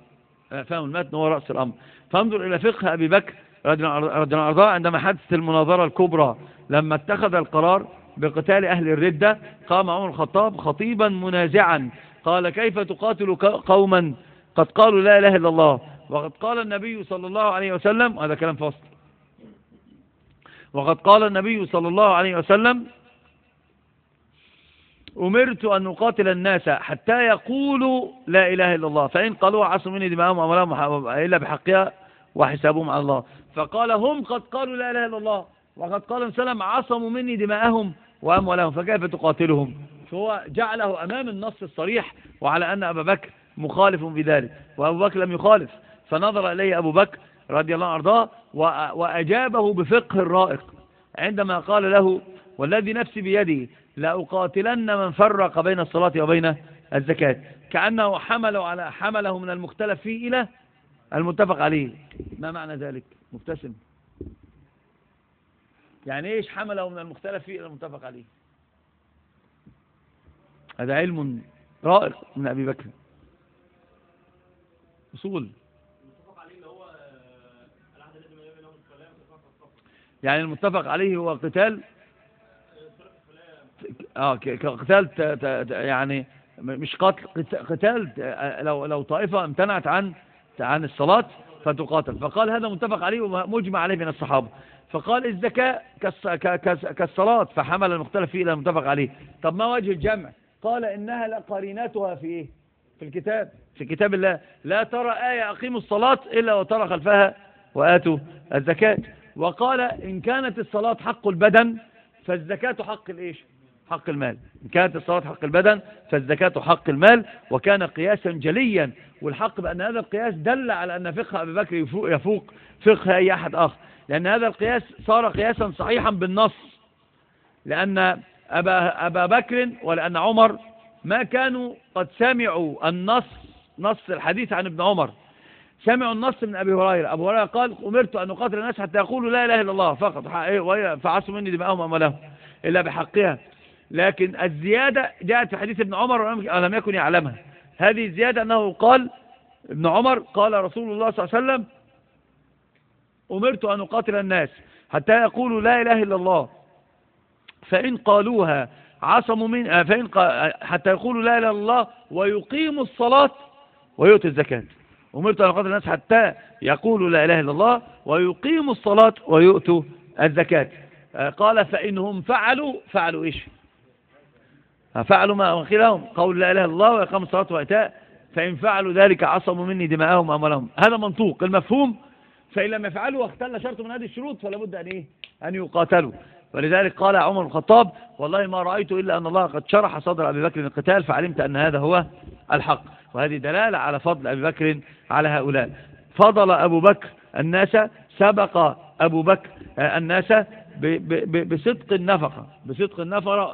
آه، فهم المتن هو رأس الأمر. فانظر إلى فقه أبي بكر رضي الله عندما حدثت المناظرة الكبرى لما اتخذ القرار بقتال أهل الردة قام عمر الخطاب خطيبا منازعا قال كيف تقاتل قوما؟ قد قالوا لا إله إلا الله وقد قال النبي صلى الله عليه وسلم هذا كلام فصل. وقد قال النبي صلى الله عليه وسلم أمرت أن أقاتل الناس حتى يقولوا لا إله إلا الله. فإن قالوا عصوا مني دماءهم وأمرهم إلا بحقها وحسابهم على الله. فقال هم قد قالوا لا إله إلا الله. وقد قال وسلم عصموا مني دماءهم وأموالهم فكيف تقاتلهم؟ فهو جعله أمام النص الصريح وعلى أن أبا بكر مخالف بذلك. وأبو بكر لم يخالف. فنظر إليه أبو بكر رضي الله عنه وأجابه بفقه الرائق عندما قال له والذي نفسي بيده لأقاتلن من فرق بين الصلاة وبين الزكاة. كأنه حمله على حمله من المختلف فيه إلى المتفق عليه. ما معنى ذلك؟ مبتسم. يعني إيش حمله من المختلف فيه إلى المتفق عليه؟ هذا علم رائق من أبي بكر. أصول. يعني المتفق عليه هو قتال آه قتال يعني مش قتل قتال لو لو طائفة امتنعت عن عن الصلاة فتقاتل. فقال هذا متفق عليه ومجمع عليه من الصحابة. فقال الزكاة كالصلاة فحمل المختلف فيه إلى المتفق عليه. طب ما وجه الجمع؟ قال إنها لقريناتها في إيه؟ في الكتاب. في كتاب الله. لا ترى آية أقيموا الصلاة إلا وترى خلفها وآتوا الزكاة. وقال إن كانت الصلاة حق البدن فالزكاة حق الإيش؟ حق المال. إن كانت الصلاة حق البدن فالزكاة حق المال وكان قياسا جليا. والحق بأن هذا القياس دل على أن فقه أبي بكر يفوق, فقه أي أحد آخر. لأن هذا القياس صار قياسا صحيحا بالنص. لأن أبا, أبا بكر ولأن عمر ما كانوا قد سمعوا النص نص الحديث عن ابن عمر. سمعوا النص من أبي هريرة. أبو هريرة قال أمرت أن أقاتل الناس حتى يقولوا لا إله إلا الله فقط. فعصوا مني دماءهم أموالهم إلا بحقها. لكن الزيادة جاءت في حديث ابن عمر ولم يكن يعلمها. هذه الزيادة أنه قال ابن عمر قال رسول الله صلى الله عليه وسلم أمرت أن أقاتل الناس حتى يقولوا لا إله إلا الله. فإن قالوها عصموا من آه، فإن حتى يقولوا لا إله إلا الله ويقيموا الصلاة ويؤتوا الزكاة. أمرت أن أقاتل الناس حتى يقولوا لا إله إلا الله ويقيموا الصلاة ويؤتوا الزكاة. آه، قال فإنهم فعلوا فعلوا إيش؟ فعلوا ما أخيرهم قول لا إله إلا الله وإقام الصلاة وإيتاء. فإن فعلوا ذلك عصموا مني دماءهم وأموالهم. هذا منطوق. المفهوم فإن لم يفعلوا واختل شرط من هذه الشروط فلا بد أن إيه؟ أن يقاتلوا. ولذلك قال عمر بن الخطاب والله ما رأيت إلا أن الله قد شرح صدر أبي بكر القتال فعلمت أن هذا هو الحق. وهذه دلالة على فضل أبي بكر على هؤلاء. فضل أبو بكر الناس سبق أبو بكر الناس بصدق النفقة بصدق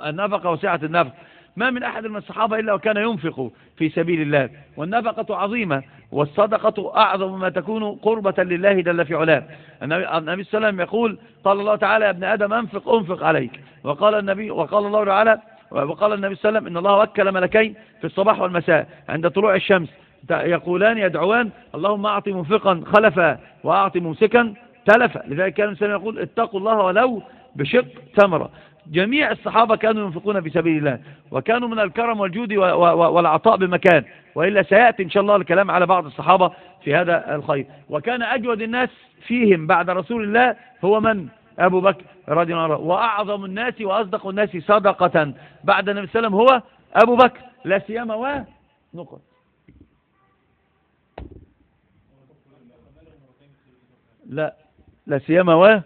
النفقة وسعة النفقة. ما من أحد من الصحابة إلا وكان ينفق في سبيل الله. والنفقة عظيمة والصدقة أعظم ما تكون قربة لله جل في علاه. النبي صلى الله عليه وسلم يقول قال الله تعالى يا ابن آدم أنفق أنفق عليك. وقال النبي وقال الله تعالى وقال النبي صلى الله عليه وسلم إن الله وكل ملكين في الصباح والمساء عند طلوع الشمس. يقولان يدعوان اللهم أعط منفقا خلفا وأعط ممسكا تلفا لذلك كان الإنسان يقول اتقوا الله ولو بشق تمرة جميع الصحابة كانوا ينفقون في سبيل الله وكانوا من الكرم والجود والعطاء بمكان وإلا سيأتي إن شاء الله الكلام على بعض الصحابة في هذا الخير. وكان أجود الناس فيهم بعد رسول الله هو من؟ أبو بكر رضي الله عنه. وأعظم الناس وأصدق الناس صدقة بعد النبي صلى الله عليه وسلم هو أبو بكر لا سيما ونقط لا. لا سيما و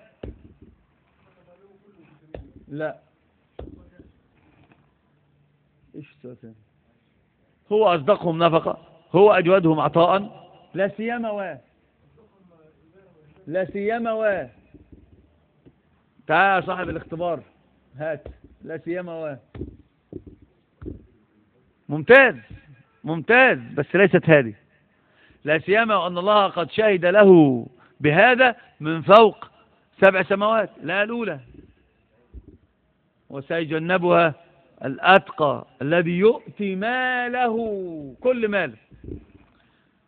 لا. إيش السؤال هو أصدقهم نفقة هو أجودهم عطاء. لا سيما و. لا سيما و. تعال يا صاحب الاختبار. هات. لا سيما و. ممتاز ممتاز بس ليست هذه. لا سيما وأن الله قد شهد له بهذا من فوق سبع سماوات لا الأولى. وسيجنبها الأتقى الذي يؤتي ماله كل مال.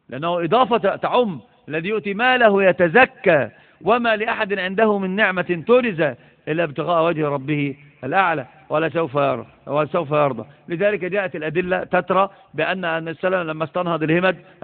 لأنه إضافة تعم الذي يؤتي ماله يتزكى وما لأحد عنده من نعمة ترزى إلا ابتغاء وجه ربه الأعلى ولا سوف يرى ولا سوف يرضى. لذلك جاءت الأدلة تترى بأن وسلم لما استنهض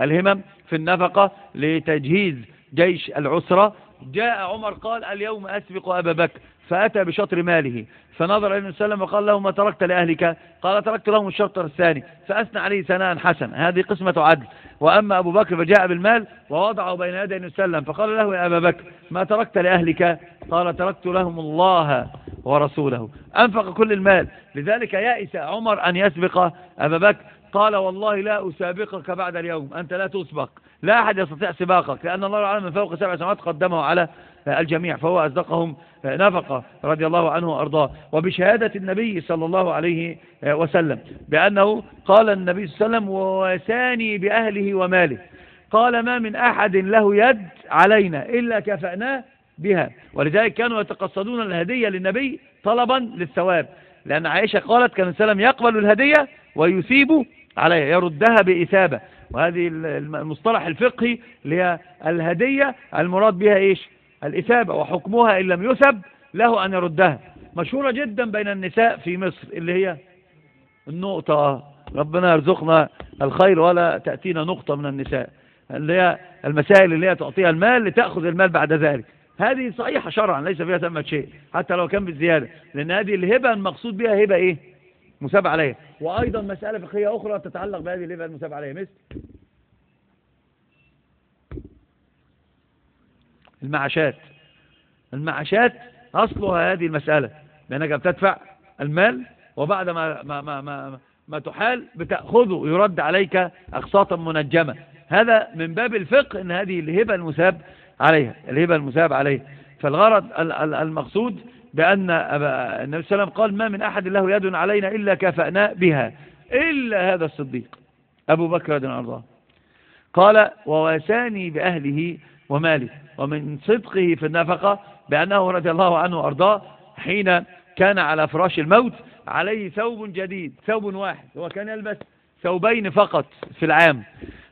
الهمم في النفقة لتجهيز جيش العسرة. جاء عمر قال اليوم أسبق أبا بكر فأتى بشطر ماله فنظر النبي صلى الله عليه وسلم وقال له ما تركت لأهلك؟ قال تركت لهم الشطر الثاني فأثنى عليه ثناء حسن هذه قسمة عدل. وأما أبو بكر فجاء بالمال ووضعه بين يدي النبي صلى الله عليه وسلم فقال له يا أبا بكر ما تركت لأهلك؟ قال تركت لهم الله ورسوله. أنفق كل المال لذلك يأس عمر أن يسبق أبا بكر. قال والله لا أسابقك بعد اليوم أنت لا تسبق. لا أحد يستطيع سباقك لأن الله العالم من فوق سبع سماوات قدمه على الجميع فهو أصدقهم نفقة رضي الله عنه وأرضاه. وبشهادة النبي صلى الله عليه وسلم بأنه قال النبي صلى الله عليه وسلم وواساني بأهله وماله. قال ما من أحد له يد علينا إلا كفأناه بها. ولذلك كانوا يتقصدون الهدية للنبي طلبا للثواب لأن عائشة قالت كان السلام يقبل الهدية ويثيب عليها يردها بإثابة. وهذه المصطلح الفقهي اللي هي الهدية المراد بها إيش؟ الإثابة وحكمها إن لم يثب له أن يردها. مشهورة جدا بين النساء في مصر اللي هي النقطة. ربنا يرزقنا الخير ولا تأتينا نقطة من النساء. اللي هي المسائل اللي هي تعطيها المال لتأخذ المال بعد ذلك. هذه صحيحة شرعا ليس فيها ثمة شيء حتى لو كان بالزيادة. لأن هذه الهبة المقصود بها هبة إيه؟ مساب عليها. وأيضا مسألة فقهية أخرى تتعلق بهذه الهبة المساب عليها. مثل المعاشات. المعاشات أصلها هذه المسألة لأنك بتدفع المال وبعد ما, ما, ما, ما, ما تحال بتأخذه يرد عليك أقساطا منجمة. هذا من باب الفقه أن هذه الهبة المساب عليها الهبة المساب عليها. فالغرض المقصود بأن النبي صلى الله عليه وسلم قال ما من أحد له يد علينا إلا كفأنا بها. إلا هذا الصديق أبو بكر رضي الله قال وواساني بأهله وماله ومن صدقه في النفقة بأنه رضي الله عنه وأرضاه حين كان على فراش الموت عليه ثوب جديد ثوب واحد هو كان يلبس ثوبين فقط في العام.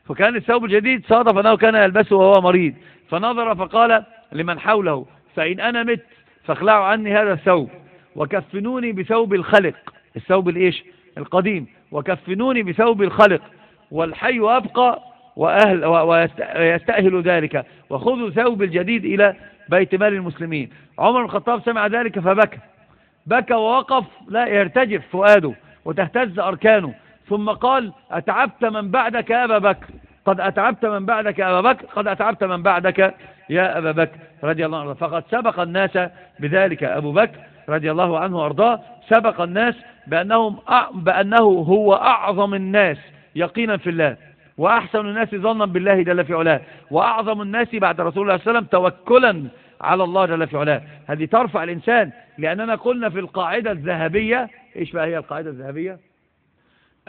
فكان الثوب الجديد صادف أنه كان يلبسه وهو مريض. فنظر فقال لمن حوله فإن أنا مت فاخلعوا عني هذا الثوب وكفنوني بثوب الخلق. الثوب الإيش؟ القديم. وكفنوني بثوب الخلق والحي أبقى وأهل ويستأهل ذلك. وخذوا ثوب الجديد إلى بيت مال المسلمين. عمر بن الخطاب سمع ذلك فبكى. بكى ووقف لا يرتجف فؤاده وتهتز أركانه. ثم قال أتعبت من بعدك يا أبا بكر؟ قد أتعبت من بعدك يا أبا بكر قد أتعبت من بعدك يا أبا بكر رضي الله عنه. فقد سبق الناس بذلك. أبو بكر رضي الله عنه وأرضاه سبق الناس بأنهم بأنه هو أعظم الناس يقينا في الله وأحسن الناس ظنا بالله جل في علاه وأعظم الناس بعد رسول الله صلى الله عليه وسلم توكلا على الله جل في علاه. هذه ترفع الإنسان لأننا قلنا في القاعدة الذهبية إيش بقى هي القاعدة الذهبية؟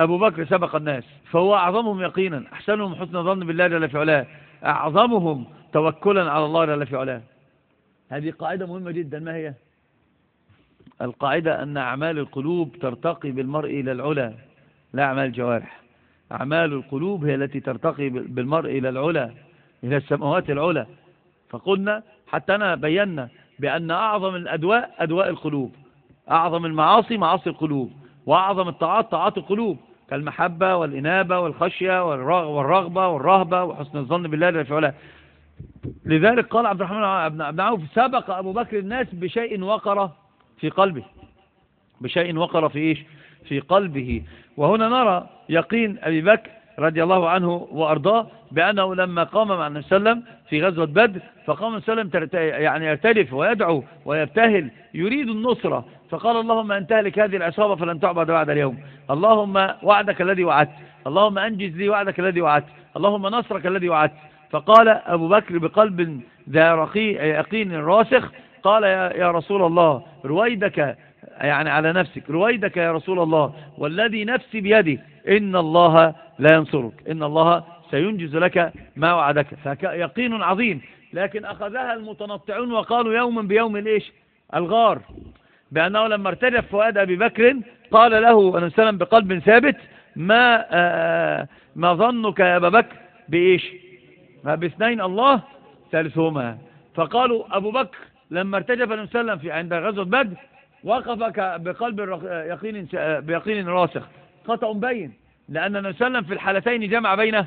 أبو بكر سبق الناس فهو أعظمهم يقينا أحسنهم حسن ظن بالله جل في علاه أعظمهم توكلا على الله جل في علاه. هذه قاعدة مهمة جدا ما هي؟ القاعدة أن أعمال القلوب ترتقي بالمرء إلى العلا لا أعمال الجوارح. أعمال القلوب هي التي ترتقي بالمرء إلى العلا إلى السماوات العلا. فقلنا حتى أنا بينا بأن أعظم الأدواء أدواء القلوب. أعظم المعاصي معاصي القلوب. وأعظم الطاعات طاعات القلوب. كالمحبة والإنابة والخشية والرغبة والرهبة وحسن الظن بالله في علاه لذلك قال عبد الرحمن بن عوف سبق أبو بكر الناس بشيء وقر في قلبه. بشيء وقر في إيش؟ في قلبه. وهنا نرى يقين أبي بكر رضي الله عنه وأرضاه بأنه لما قام مع النبي صلى الله عليه وسلم في غزوة بدر فقام النبي صلى الله عليه وسلم يعني يرتلف ويدعو ويبتهل يريد النصرة فقال اللهم أن تهلك هذه العصابة فلن تعبد بعد اليوم. اللهم وعدك الذي وعدت. اللهم أنجز لي وعدك الذي وعدت. اللهم نصرك الذي وعدت. فقال أبو بكر بقلب ذا يقين راسخ قال يا رسول الله رويدك يعني على نفسك رويدك يا رسول الله والذي نفسي بيده إن الله لا ينصرك. إن الله سينجز لك ما وعدك. فيقين عظيم. لكن أخذها المتنطعون وقالوا يوما بيوم الإيش الغار. بأنه لما ارتجف فؤاد أبي بكر قال له أن سلم بقلب ثابت ما آه، ما ظنك يا أبا بكر بإيش؟ ما باثنين الله ثالثهما. فقالوا أبو بكر لما ارتجف النبي صلى في عند غزوة بدر وقف بقلب يقين بيقين راسخ. خطأ بين لأن النبي صلى الله عليه وسلم في الحالتين جمع بين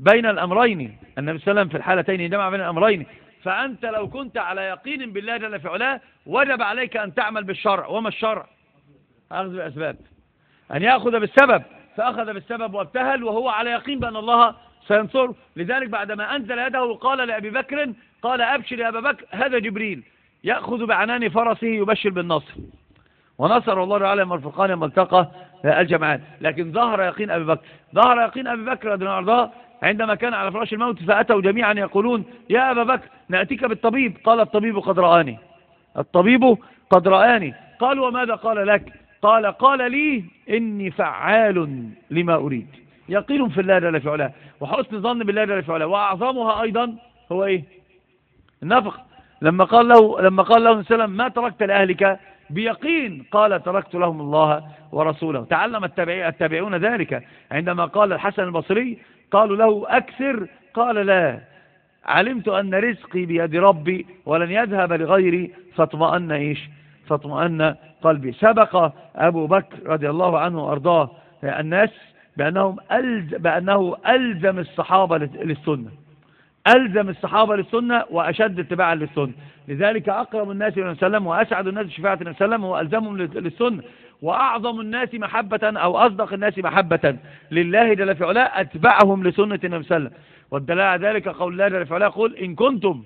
بين الأمرين. النبي صلى الله عليه وسلم في الحالتين جمع بين الأمرين. فأنت لو كنت على يقين بالله جل في علاه وجب عليك أن تعمل بالشرع. وما الشرع؟ أخذ بالأسباب. أن يأخذ بالسبب. فأخذ بالسبب وابتهل وهو على يقين بأن الله سينصره. لذلك بعدما أنزل يده قال لأبي بكر قال أبشر يا أبا بكر هذا جبريل. يأخذ بعنان فرسه يبشر بالنصر. ونصر الله تعالى يوم الفرقان التقى الجمعان. لكن ظهر يقين أبي بكر. ظهر يقين أبي بكر رضي الله عندما كان على فراش الموت فأتوا جميعا يقولون يا أبا بكر نأتيك بالطبيب. قال الطبيب قد رآني. الطبيب قد رآني. قال وماذا قال لك؟ قال قال لي إني فعال لما أريد. يقين في الله جل في علاه وحسن ظن بالله جل في علاه وأعظمها أيضا هو إيه؟ النفق. لما قال له لما قال له سلم ما تركت لأهلك؟ بيقين قال تركت لهم الله ورسوله. تعلم التابعون ذلك عندما قال الحسن البصري قالوا له أكثر. قال لا علمت أن رزقي بيد ربي ولن يذهب لغيري. فاطمأن إيش؟ فاطمأن قلبي. سبق أبو بكر رضي الله عنه وأرضاه الناس بأنهم ألز بأنه ألزم الصحابة للسنة. ألزم الصحابة للسنة وأشد اتباعا للسنة. لذلك أقرب الناس إلى وسلم وأسعد الناس بشفاعة النبي صلى الله عليه وسلم وألزمهم للسنة. وأعظم الناس محبة أو أصدق الناس محبة لله جل في علاه أتبعهم لسنة النبي صلى الله عليه وسلم. والدلاء على ذلك قول الله جل في علاه قل إن كنتم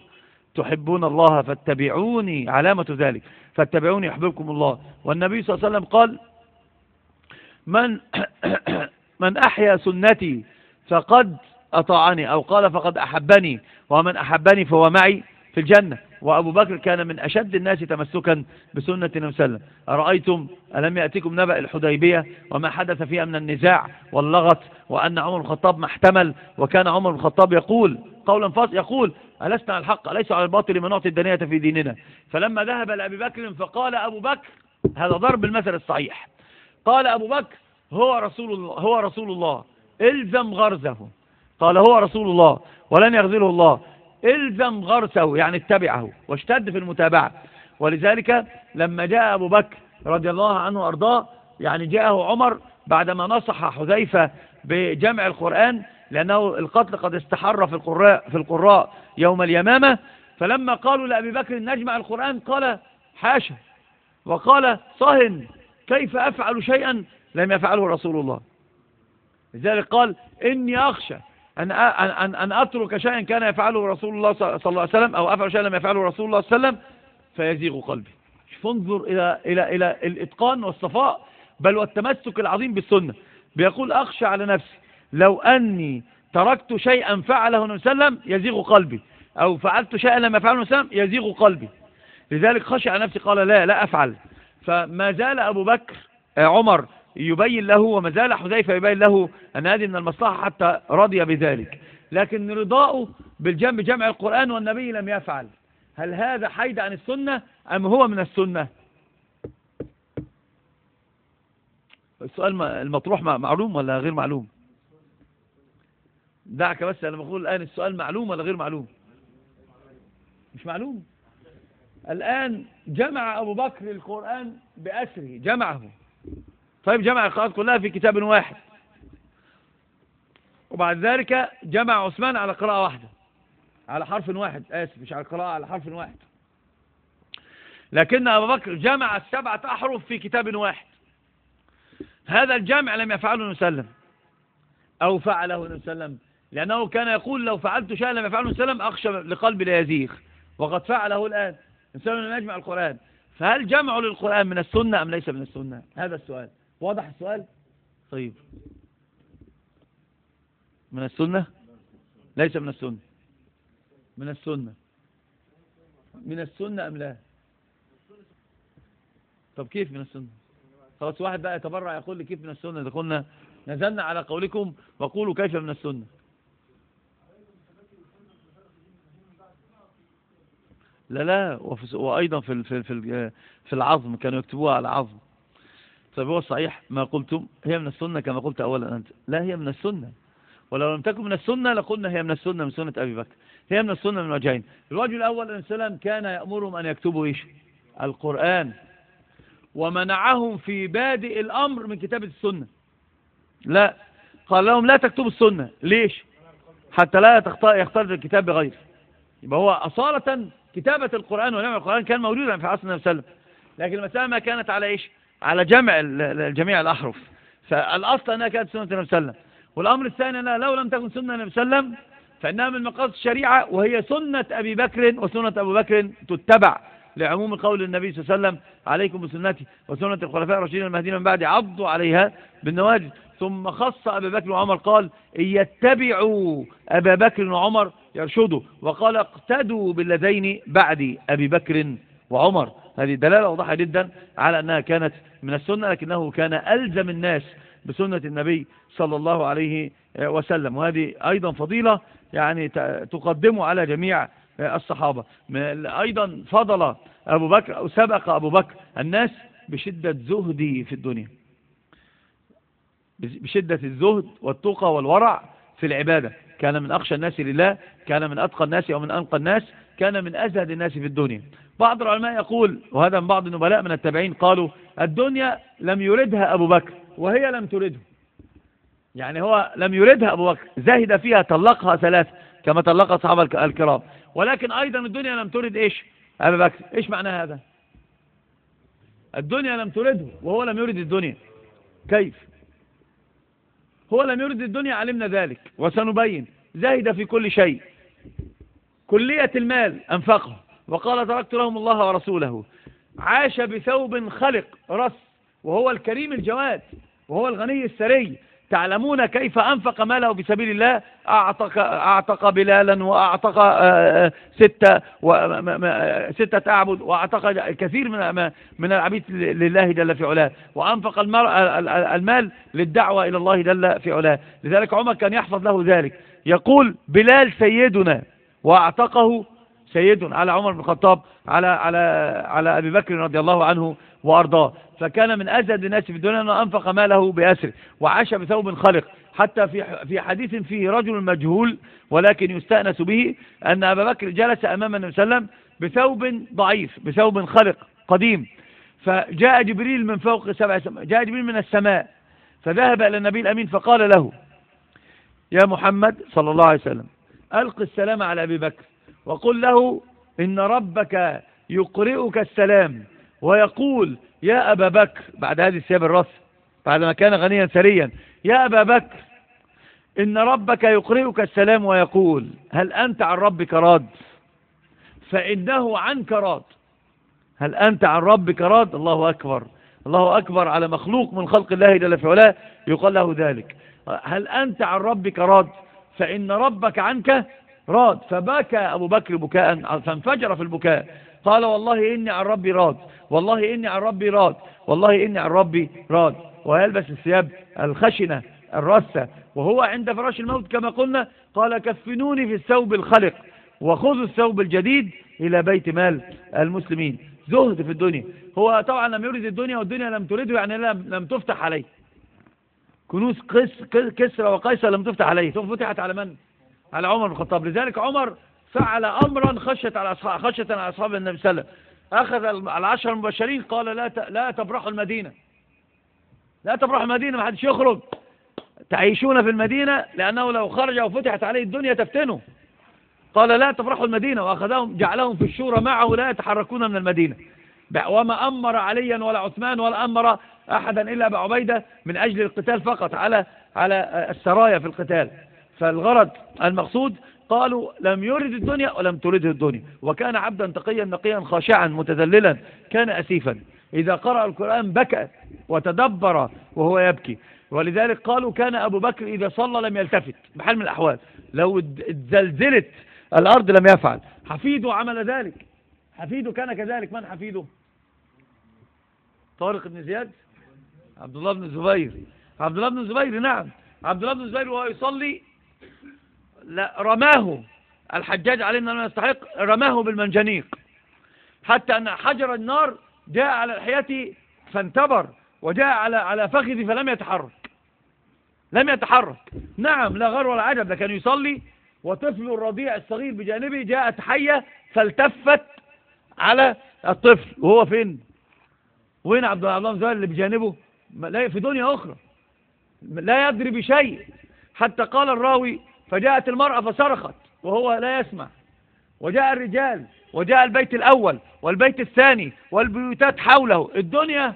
تحبون الله فاتبعوني علامة ذلك فاتبعوني يحببكم الله. والنبي صلى الله عليه وسلم قال من *clears throat* من أحيا سنتي فقد أطاعني أو قال فقد أحبني ومن أحبني فهو معي. في الجنة. وأبو بكر كان من أشد الناس تمسكا بسنة النبي صلى الله عليه وسلم. أرأيتم ألم يأتيكم نبأ الحديبية وما حدث فيها من النزاع واللغط وأن عمر الخطاب ما احتمل وكان عمر الخطاب يقول قولا فاصل يقول ألسنا على الحق أليس على الباطل من نعطي الدنية في ديننا؟ فلما ذهب لأبي بكر فقال أبو بكر هذا ضرب المثل الصحيح. قال أبو بكر هو رسول الله هو رسول الله الزم غرزه. قال هو رسول الله ولن يغزله الله. إلزم غرسه يعني اتبعه واشتد في المتابعة. ولذلك لما جاء أبو بكر رضي الله عنه وأرضاه يعني جاءه عمر بعدما نصح حذيفة بجمع القرآن لأنه القتل قد استحر في القراء, في القراء يوم اليمامة. فلما قالوا لأبي بكر نجمع القرآن قال حاشا. وقال صهن كيف أفعل شيئا؟ لم يفعله رسول الله. لذلك قال إني أخشى أن, أن, أن أترك شيئا كان يفعله رسول الله صلى الله عليه وسلم أو أفعل شيئا لم يفعله رسول الله صلى الله عليه وسلم فيزيغ قلبي. فانظر إلى, إلى, إلى الإتقان والصفاء بل والتمسك العظيم بالسنة. بيقول أخشى على نفسي. لو أني تركت شيئا فعله النبي صلى الله عليه وسلم يزيغ قلبي. أو فعلت شيئا لم يفعله النبي صلى الله عليه وسلم يزيغ قلبي. لذلك خشى على نفسي قال لا لا أفعل. فما زال أبو بكر آه، عمر يبين له وما زال حذيفة يبين له أن هذه من المصلحة حتى رضي بذلك. لكن رضاؤه بالجنب جمع القرآن والنبي لم يفعل. هل هذا حيد عن السنة أم هو من السنة؟ السؤال المطروح معلوم ولا غير معلوم؟ دعك بس أنا بقول الآن السؤال معلوم ولا غير معلوم؟ مش معلوم. الآن جمع أبو بكر القرآن بأسره جمعه. طيب جمع القراءات كلها في كتاب واحد. وبعد ذلك جمع عثمان على قراءة واحدة على حرف واحد آسف مش على قراءة على حرف واحد. لكن أبو بكر جمع السبعة أحرف في كتاب واحد. هذا الجمع لم يفعله النبي صلى الله عليه وسلم أو فعله النبي صلى الله عليه وسلم. لأنه كان يقول لو فعلت شيئا لم يفعله النبي صلى الله عليه وسلم أخشى لقلبي لا يزيغ. وقد فعله الآن. الإنسان لم يجمع القرآن. فهل جمع للقرآن من السنة أم ليس من السنة؟ هذا السؤال. واضح السؤال؟ طيب. من السنة؟ ليس من السنة. من السنة. من السنة أم لا؟ طب كيف من السنة؟ خلاص واحد بقى يتبرع يقول لي كيف من السنة؟ إذا كنا نزلنا على قولكم وقولوا كيف من السنة. لا لا وأيضا في في في العظم كانوا يكتبوها على عظم. طيب هو صحيح ما قلتم هي من السنة كما قلت أولا أنت. لا هي من السنة. ولو لم تكن من السنة لقلنا هي من السنة من سنة أبي بكر. هي من السنة من وجهين الوجه الأول أن السلام كان يأمرهم أن يكتبوا إيش؟ القرآن. ومنعهم في بادئ الأمر من كتابة السنة. لا قال لهم لا تكتبوا السنة. ليش؟ حتى لا يختلط الكتاب بغيره يبقى هو أصالة كتابة القرآن ونعم القرآن كان موجودا في عصر النبي صلى الله عليه وسلم. لكن المسألة ما كانت على إيش؟ على جمع جميع الأحرف. فالأصل أنها كانت سنة النبي صلى الله عليه وسلم. والأمر الثاني أنها لو لم تكن سنة النبي صلى الله عليه وسلم فإنها من مقاصد الشريعة وهي سنة أبي بكر وسنة أبو بكر تتبع لعموم قول النبي صلى الله عليه وسلم عليكم بسنتي وسنة الخلفاء الراشدين المهديين من بعد عضوا عليها بالنواجذ. ثم خص أبا بكر وعمر قال يتبعوا أبا بكر وعمر يرشدوا. وقال اقتدوا بالذين بعد أبي بكر وعمر. هذه دلالة واضحة جدا على أنها كانت من السنة لكنه كان ألزم الناس بسنة النبي صلى الله عليه وسلم. وهذه أيضا فضيلة يعني تقدم على جميع الصحابة. أيضا فضل أبو بكر أو سبق أبو بكر الناس بشدة زهدي في الدنيا. بشدة الزهد والتقى والورع في العبادة. كان من أخشى الناس لله كان من أتقى الناس أو من أنقى الناس كان من أزهد الناس في الدنيا. بعض العلماء يقول وهذا من بعض النبلاء من التابعين قالوا الدنيا لم يردها أبو بكر وهي لم ترده. يعني هو لم يردها أبو بكر زهد فيها طلقها ثلاث كما طلق أصحاب الكرام. ولكن أيضا الدنيا لم ترد إيش؟ أبو بكر إيش معنى هذا؟ الدنيا لم ترده وهو لم يرد الدنيا. كيف؟ هو لم يرد الدنيا علمنا ذلك وسنبين زهد في كل شيء. كلية المال أنفقه وقال تركت لهم الله ورسوله. عاش بثوب خلق رس وهو الكريم الجواد وهو الغني السري. تعلمون كيف أنفق ماله في سبيل الله؟ أعتق, أعتق بلالا وأعتق آه، ستة, ستة أعبد وأعتق كثير من من العبيد لله جل في علاه. وأنفق المال للدعوة إلى الله جل في علاه. لذلك عمر كان يحفظ له ذلك. يقول بلال سيدنا وأعتقه سيد على عمر بن الخطاب على على على أبي بكر رضي الله عنه وأرضاه. فكان من أزهد الناس في الدنيا أنه أنفق ماله بأسر وعاش بثوب خلق حتى في في حديث فيه رجل مجهول ولكن يستأنس به أن أبا بكر جلس أمام النبي صلى الله عليه وسلم بثوب ضعيف بثوب خلق قديم. فجاء جبريل من فوق سبع سماء جاء جبريل من السماء فذهب إلى النبي الأمين فقال له يا محمد صلى الله عليه وسلم ألق السلام على أبي بكر. وقل له إن ربك يقرئك السلام ويقول يا أبا بكر بعد هذه الثياب الرث بعدما كان غنيا ثريا يا أبا بكر إن ربك يقرئك السلام ويقول هل أنت عن ربك راد فإنه عنك راد هل أنت عن ربك راد الله أكبر. الله أكبر على مخلوق من خلق الله جل في علاه يقال له ذلك. هل أنت عن ربك راد فإن ربك عنك راد فبكى أبو بكر بكاء فانفجر في البكاء. قال والله إني عن ربي راد والله إني عن ربي راد والله إني عن ربي راد. ويلبس الثياب الخشنة الرسة وهو عند فراش الموت كما قلنا. قال كفنوني في الثوب الخلق وخذوا الثوب الجديد إلى بيت مال المسلمين. زهد في الدنيا. هو طبعا لم يرد الدنيا والدنيا لم ترده يعني لم تفتح عليه. كنوز كسرى وقيصر لم تفتح عليه. ثم فتحت على من؟ على عمر بن الخطاب. لذلك عمر فعل أمرا خشية على أصحاب, خشية على أصحاب النبي صلى الله عليه وسلم. أخذ العشر المبشرين قال لا لا تبرحوا المدينة. لا تبرحوا المدينة ما حدش يخرج. تعيشون في المدينة؟ لأنه لو خرج وفتحت عليه الدنيا تفتنه. قال لا تبرحوا المدينة وأخذهم جعلهم في الشورى معه لا يتحركون من المدينة. وما أمر عليا ولا عثمان ولا أمر أحدا إلا أبا عبيدة من أجل القتال فقط على على السرايا في القتال. فالغرض المقصود قالوا لم يرد الدنيا ولم ترده الدنيا. وكان عبدا تقيا نقيا خاشعا متذللا كان أسيفا. إذا قرأ القرآن بكى وتدبر وهو يبكي. ولذلك قالوا كان أبو بكر إذا صلى لم يلتفت. بحال من الأحوال. لو اتزلزلت الأرض لم يفعل. حفيده عمل ذلك. حفيده كان كذلك. من حفيده؟ طارق بن زياد؟ عبد الله بن الزبير عبد الله بن الزبير نعم. عبد الله بن الزبير وهو يصلي لا رماه. الحجاج علينا أنه يستحق رماه بالمنجنيق. حتى أن حجر النار جاء على لحيته فانتبر وجاء على على فخذي فلم يتحرك. لم يتحرك. نعم لا غير ولا عجب لكن يصلي وطفل الرضيع الصغير بجانبه جاءت حية فالتفت على الطفل. وهو فين؟ وين عبد الله؟ بن اللي بجانبه؟ في دنيا أخرى. لا يدري بشيء. حتى قال الراوي فجاءت المرأة فصرخت وهو لا يسمع. وجاء الرجال وجاء البيت الأول والبيت الثاني والبيوتات حوله. الدنيا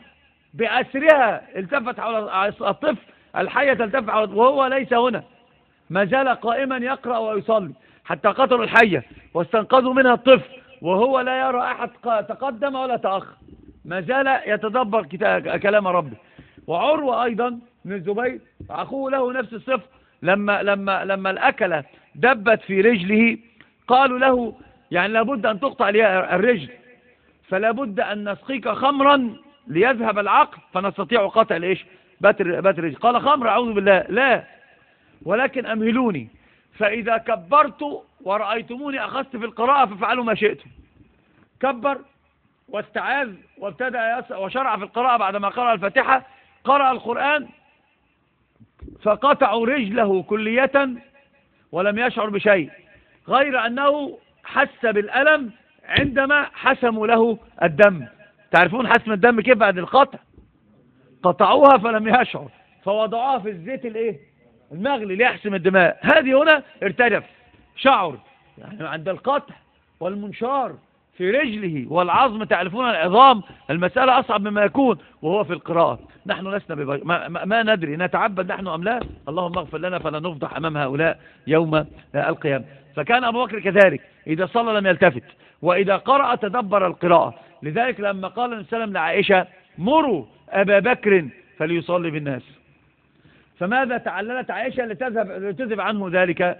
بأسرها التفت على الطفل الحية تلتفت وهو ليس هنا. ما زال قائما يقرأ ويصلي حتى قتلوا الحية واستنقذوا منها الطفل وهو لا يرى أحد تقدم ولا تأخر. ما زال يتدبر كلام ربه. وعروة أيضا من الزبير أخوه له نفس الصفة لما, لما, لما الأكلة دبت في رجله قالوا له يعني لابد أن تقطع الرجل. فلا بد أن نسقيك خمرا ليذهب العقل فنستطيع قطع الإيش؟ بتر, بتر قال خمر أعوذ بالله. لا. ولكن أمهلوني. فإذا كبرت ورأيتموني أخذت في القراءة ففعلوا ما شئتم. كبر واستعاذ وابتدأ وشرع في القراءة بعدما قرأ الفاتحة. قرأ القرآن فقطعوا رجله كلية ولم يشعر بشيء غير أنه حس بالألم عندما حسموا له الدم. تعرفون حسم الدم كيف بعد القطع؟ قطعوها فلم يشعر فوضعوها في الزيت الإيه؟ المغلي ليحسم الدماء. هذه هنا ارتجف شعر يعني عند القطع والمنشار. في رجله والعظم تعرفون العظام؟ المسألة أصعب مما يكون وهو في القراءة. نحن لسنا ما, ما ندري نتعبد نحن أم لا؟ اللهم اغفر لنا فلا نفضح أمام هؤلاء يوم القيامة. فكان أبو بكر كذلك إذا صلى لم يلتفت وإذا قرأ تدبر القراءة. لذلك لما قال النبي صلى لعائشة مروا أبا بكر فليصلي بالناس. فماذا تعللت عائشة لتذهب, لتذهب عنه ذلك؟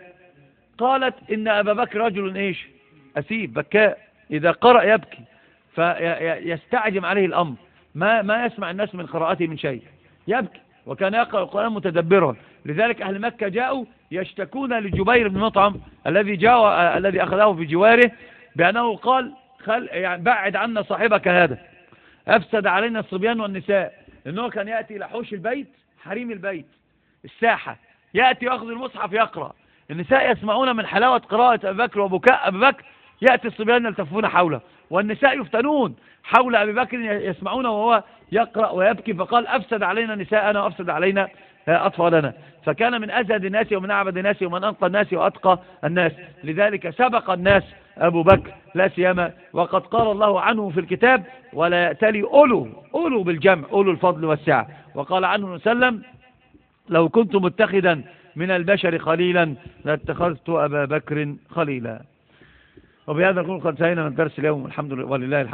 قالت إن أبا بكر رجل إيش؟ أسيب بكاء. إذا قرأ يبكي فيستعجم عليه الأمر. ما, ما يسمع الناس من قراءته من شيء. يبكي وكان يقرأ القرآن متدبرا. لذلك أهل مكة جاءوا يشتكون لجبير بن مطعم الذي جاء الذي أخذه في جواره بأنه قال خل يعني بعد عنا صاحبك هذا. أفسد علينا الصبيان والنساء. لأنه كان يأتي إلى حوش البيت حريم البيت الساحة. يأتي يأخذ المصحف يقرأ. النساء يسمعون من حلاوة قراءة أبي بكر وبكاء أبي بكر. يأتي الصبيان يلتفون حوله والنساء يفتنون حول أبي بكر يسمعون وهو يقرأ ويبكي فقال أفسد علينا نساءنا وأفسد علينا أطفالنا. فكان من أزهد الناس ومن أعبد الناس ومن أنقى الناس وأتقى الناس. لذلك سبق الناس أبو بكر لا سيما. وقد قال الله عنه في الكتاب ولا يأتلي أولو أولو بالجمع أولو الفضل والسعة وقال عنه وسلم لو كنت متخذا من البشر خليلا لاتخذت أبا بكر خليلا وبهذا نكون قد سهينا من درس اليوم الحمد لله الحمد.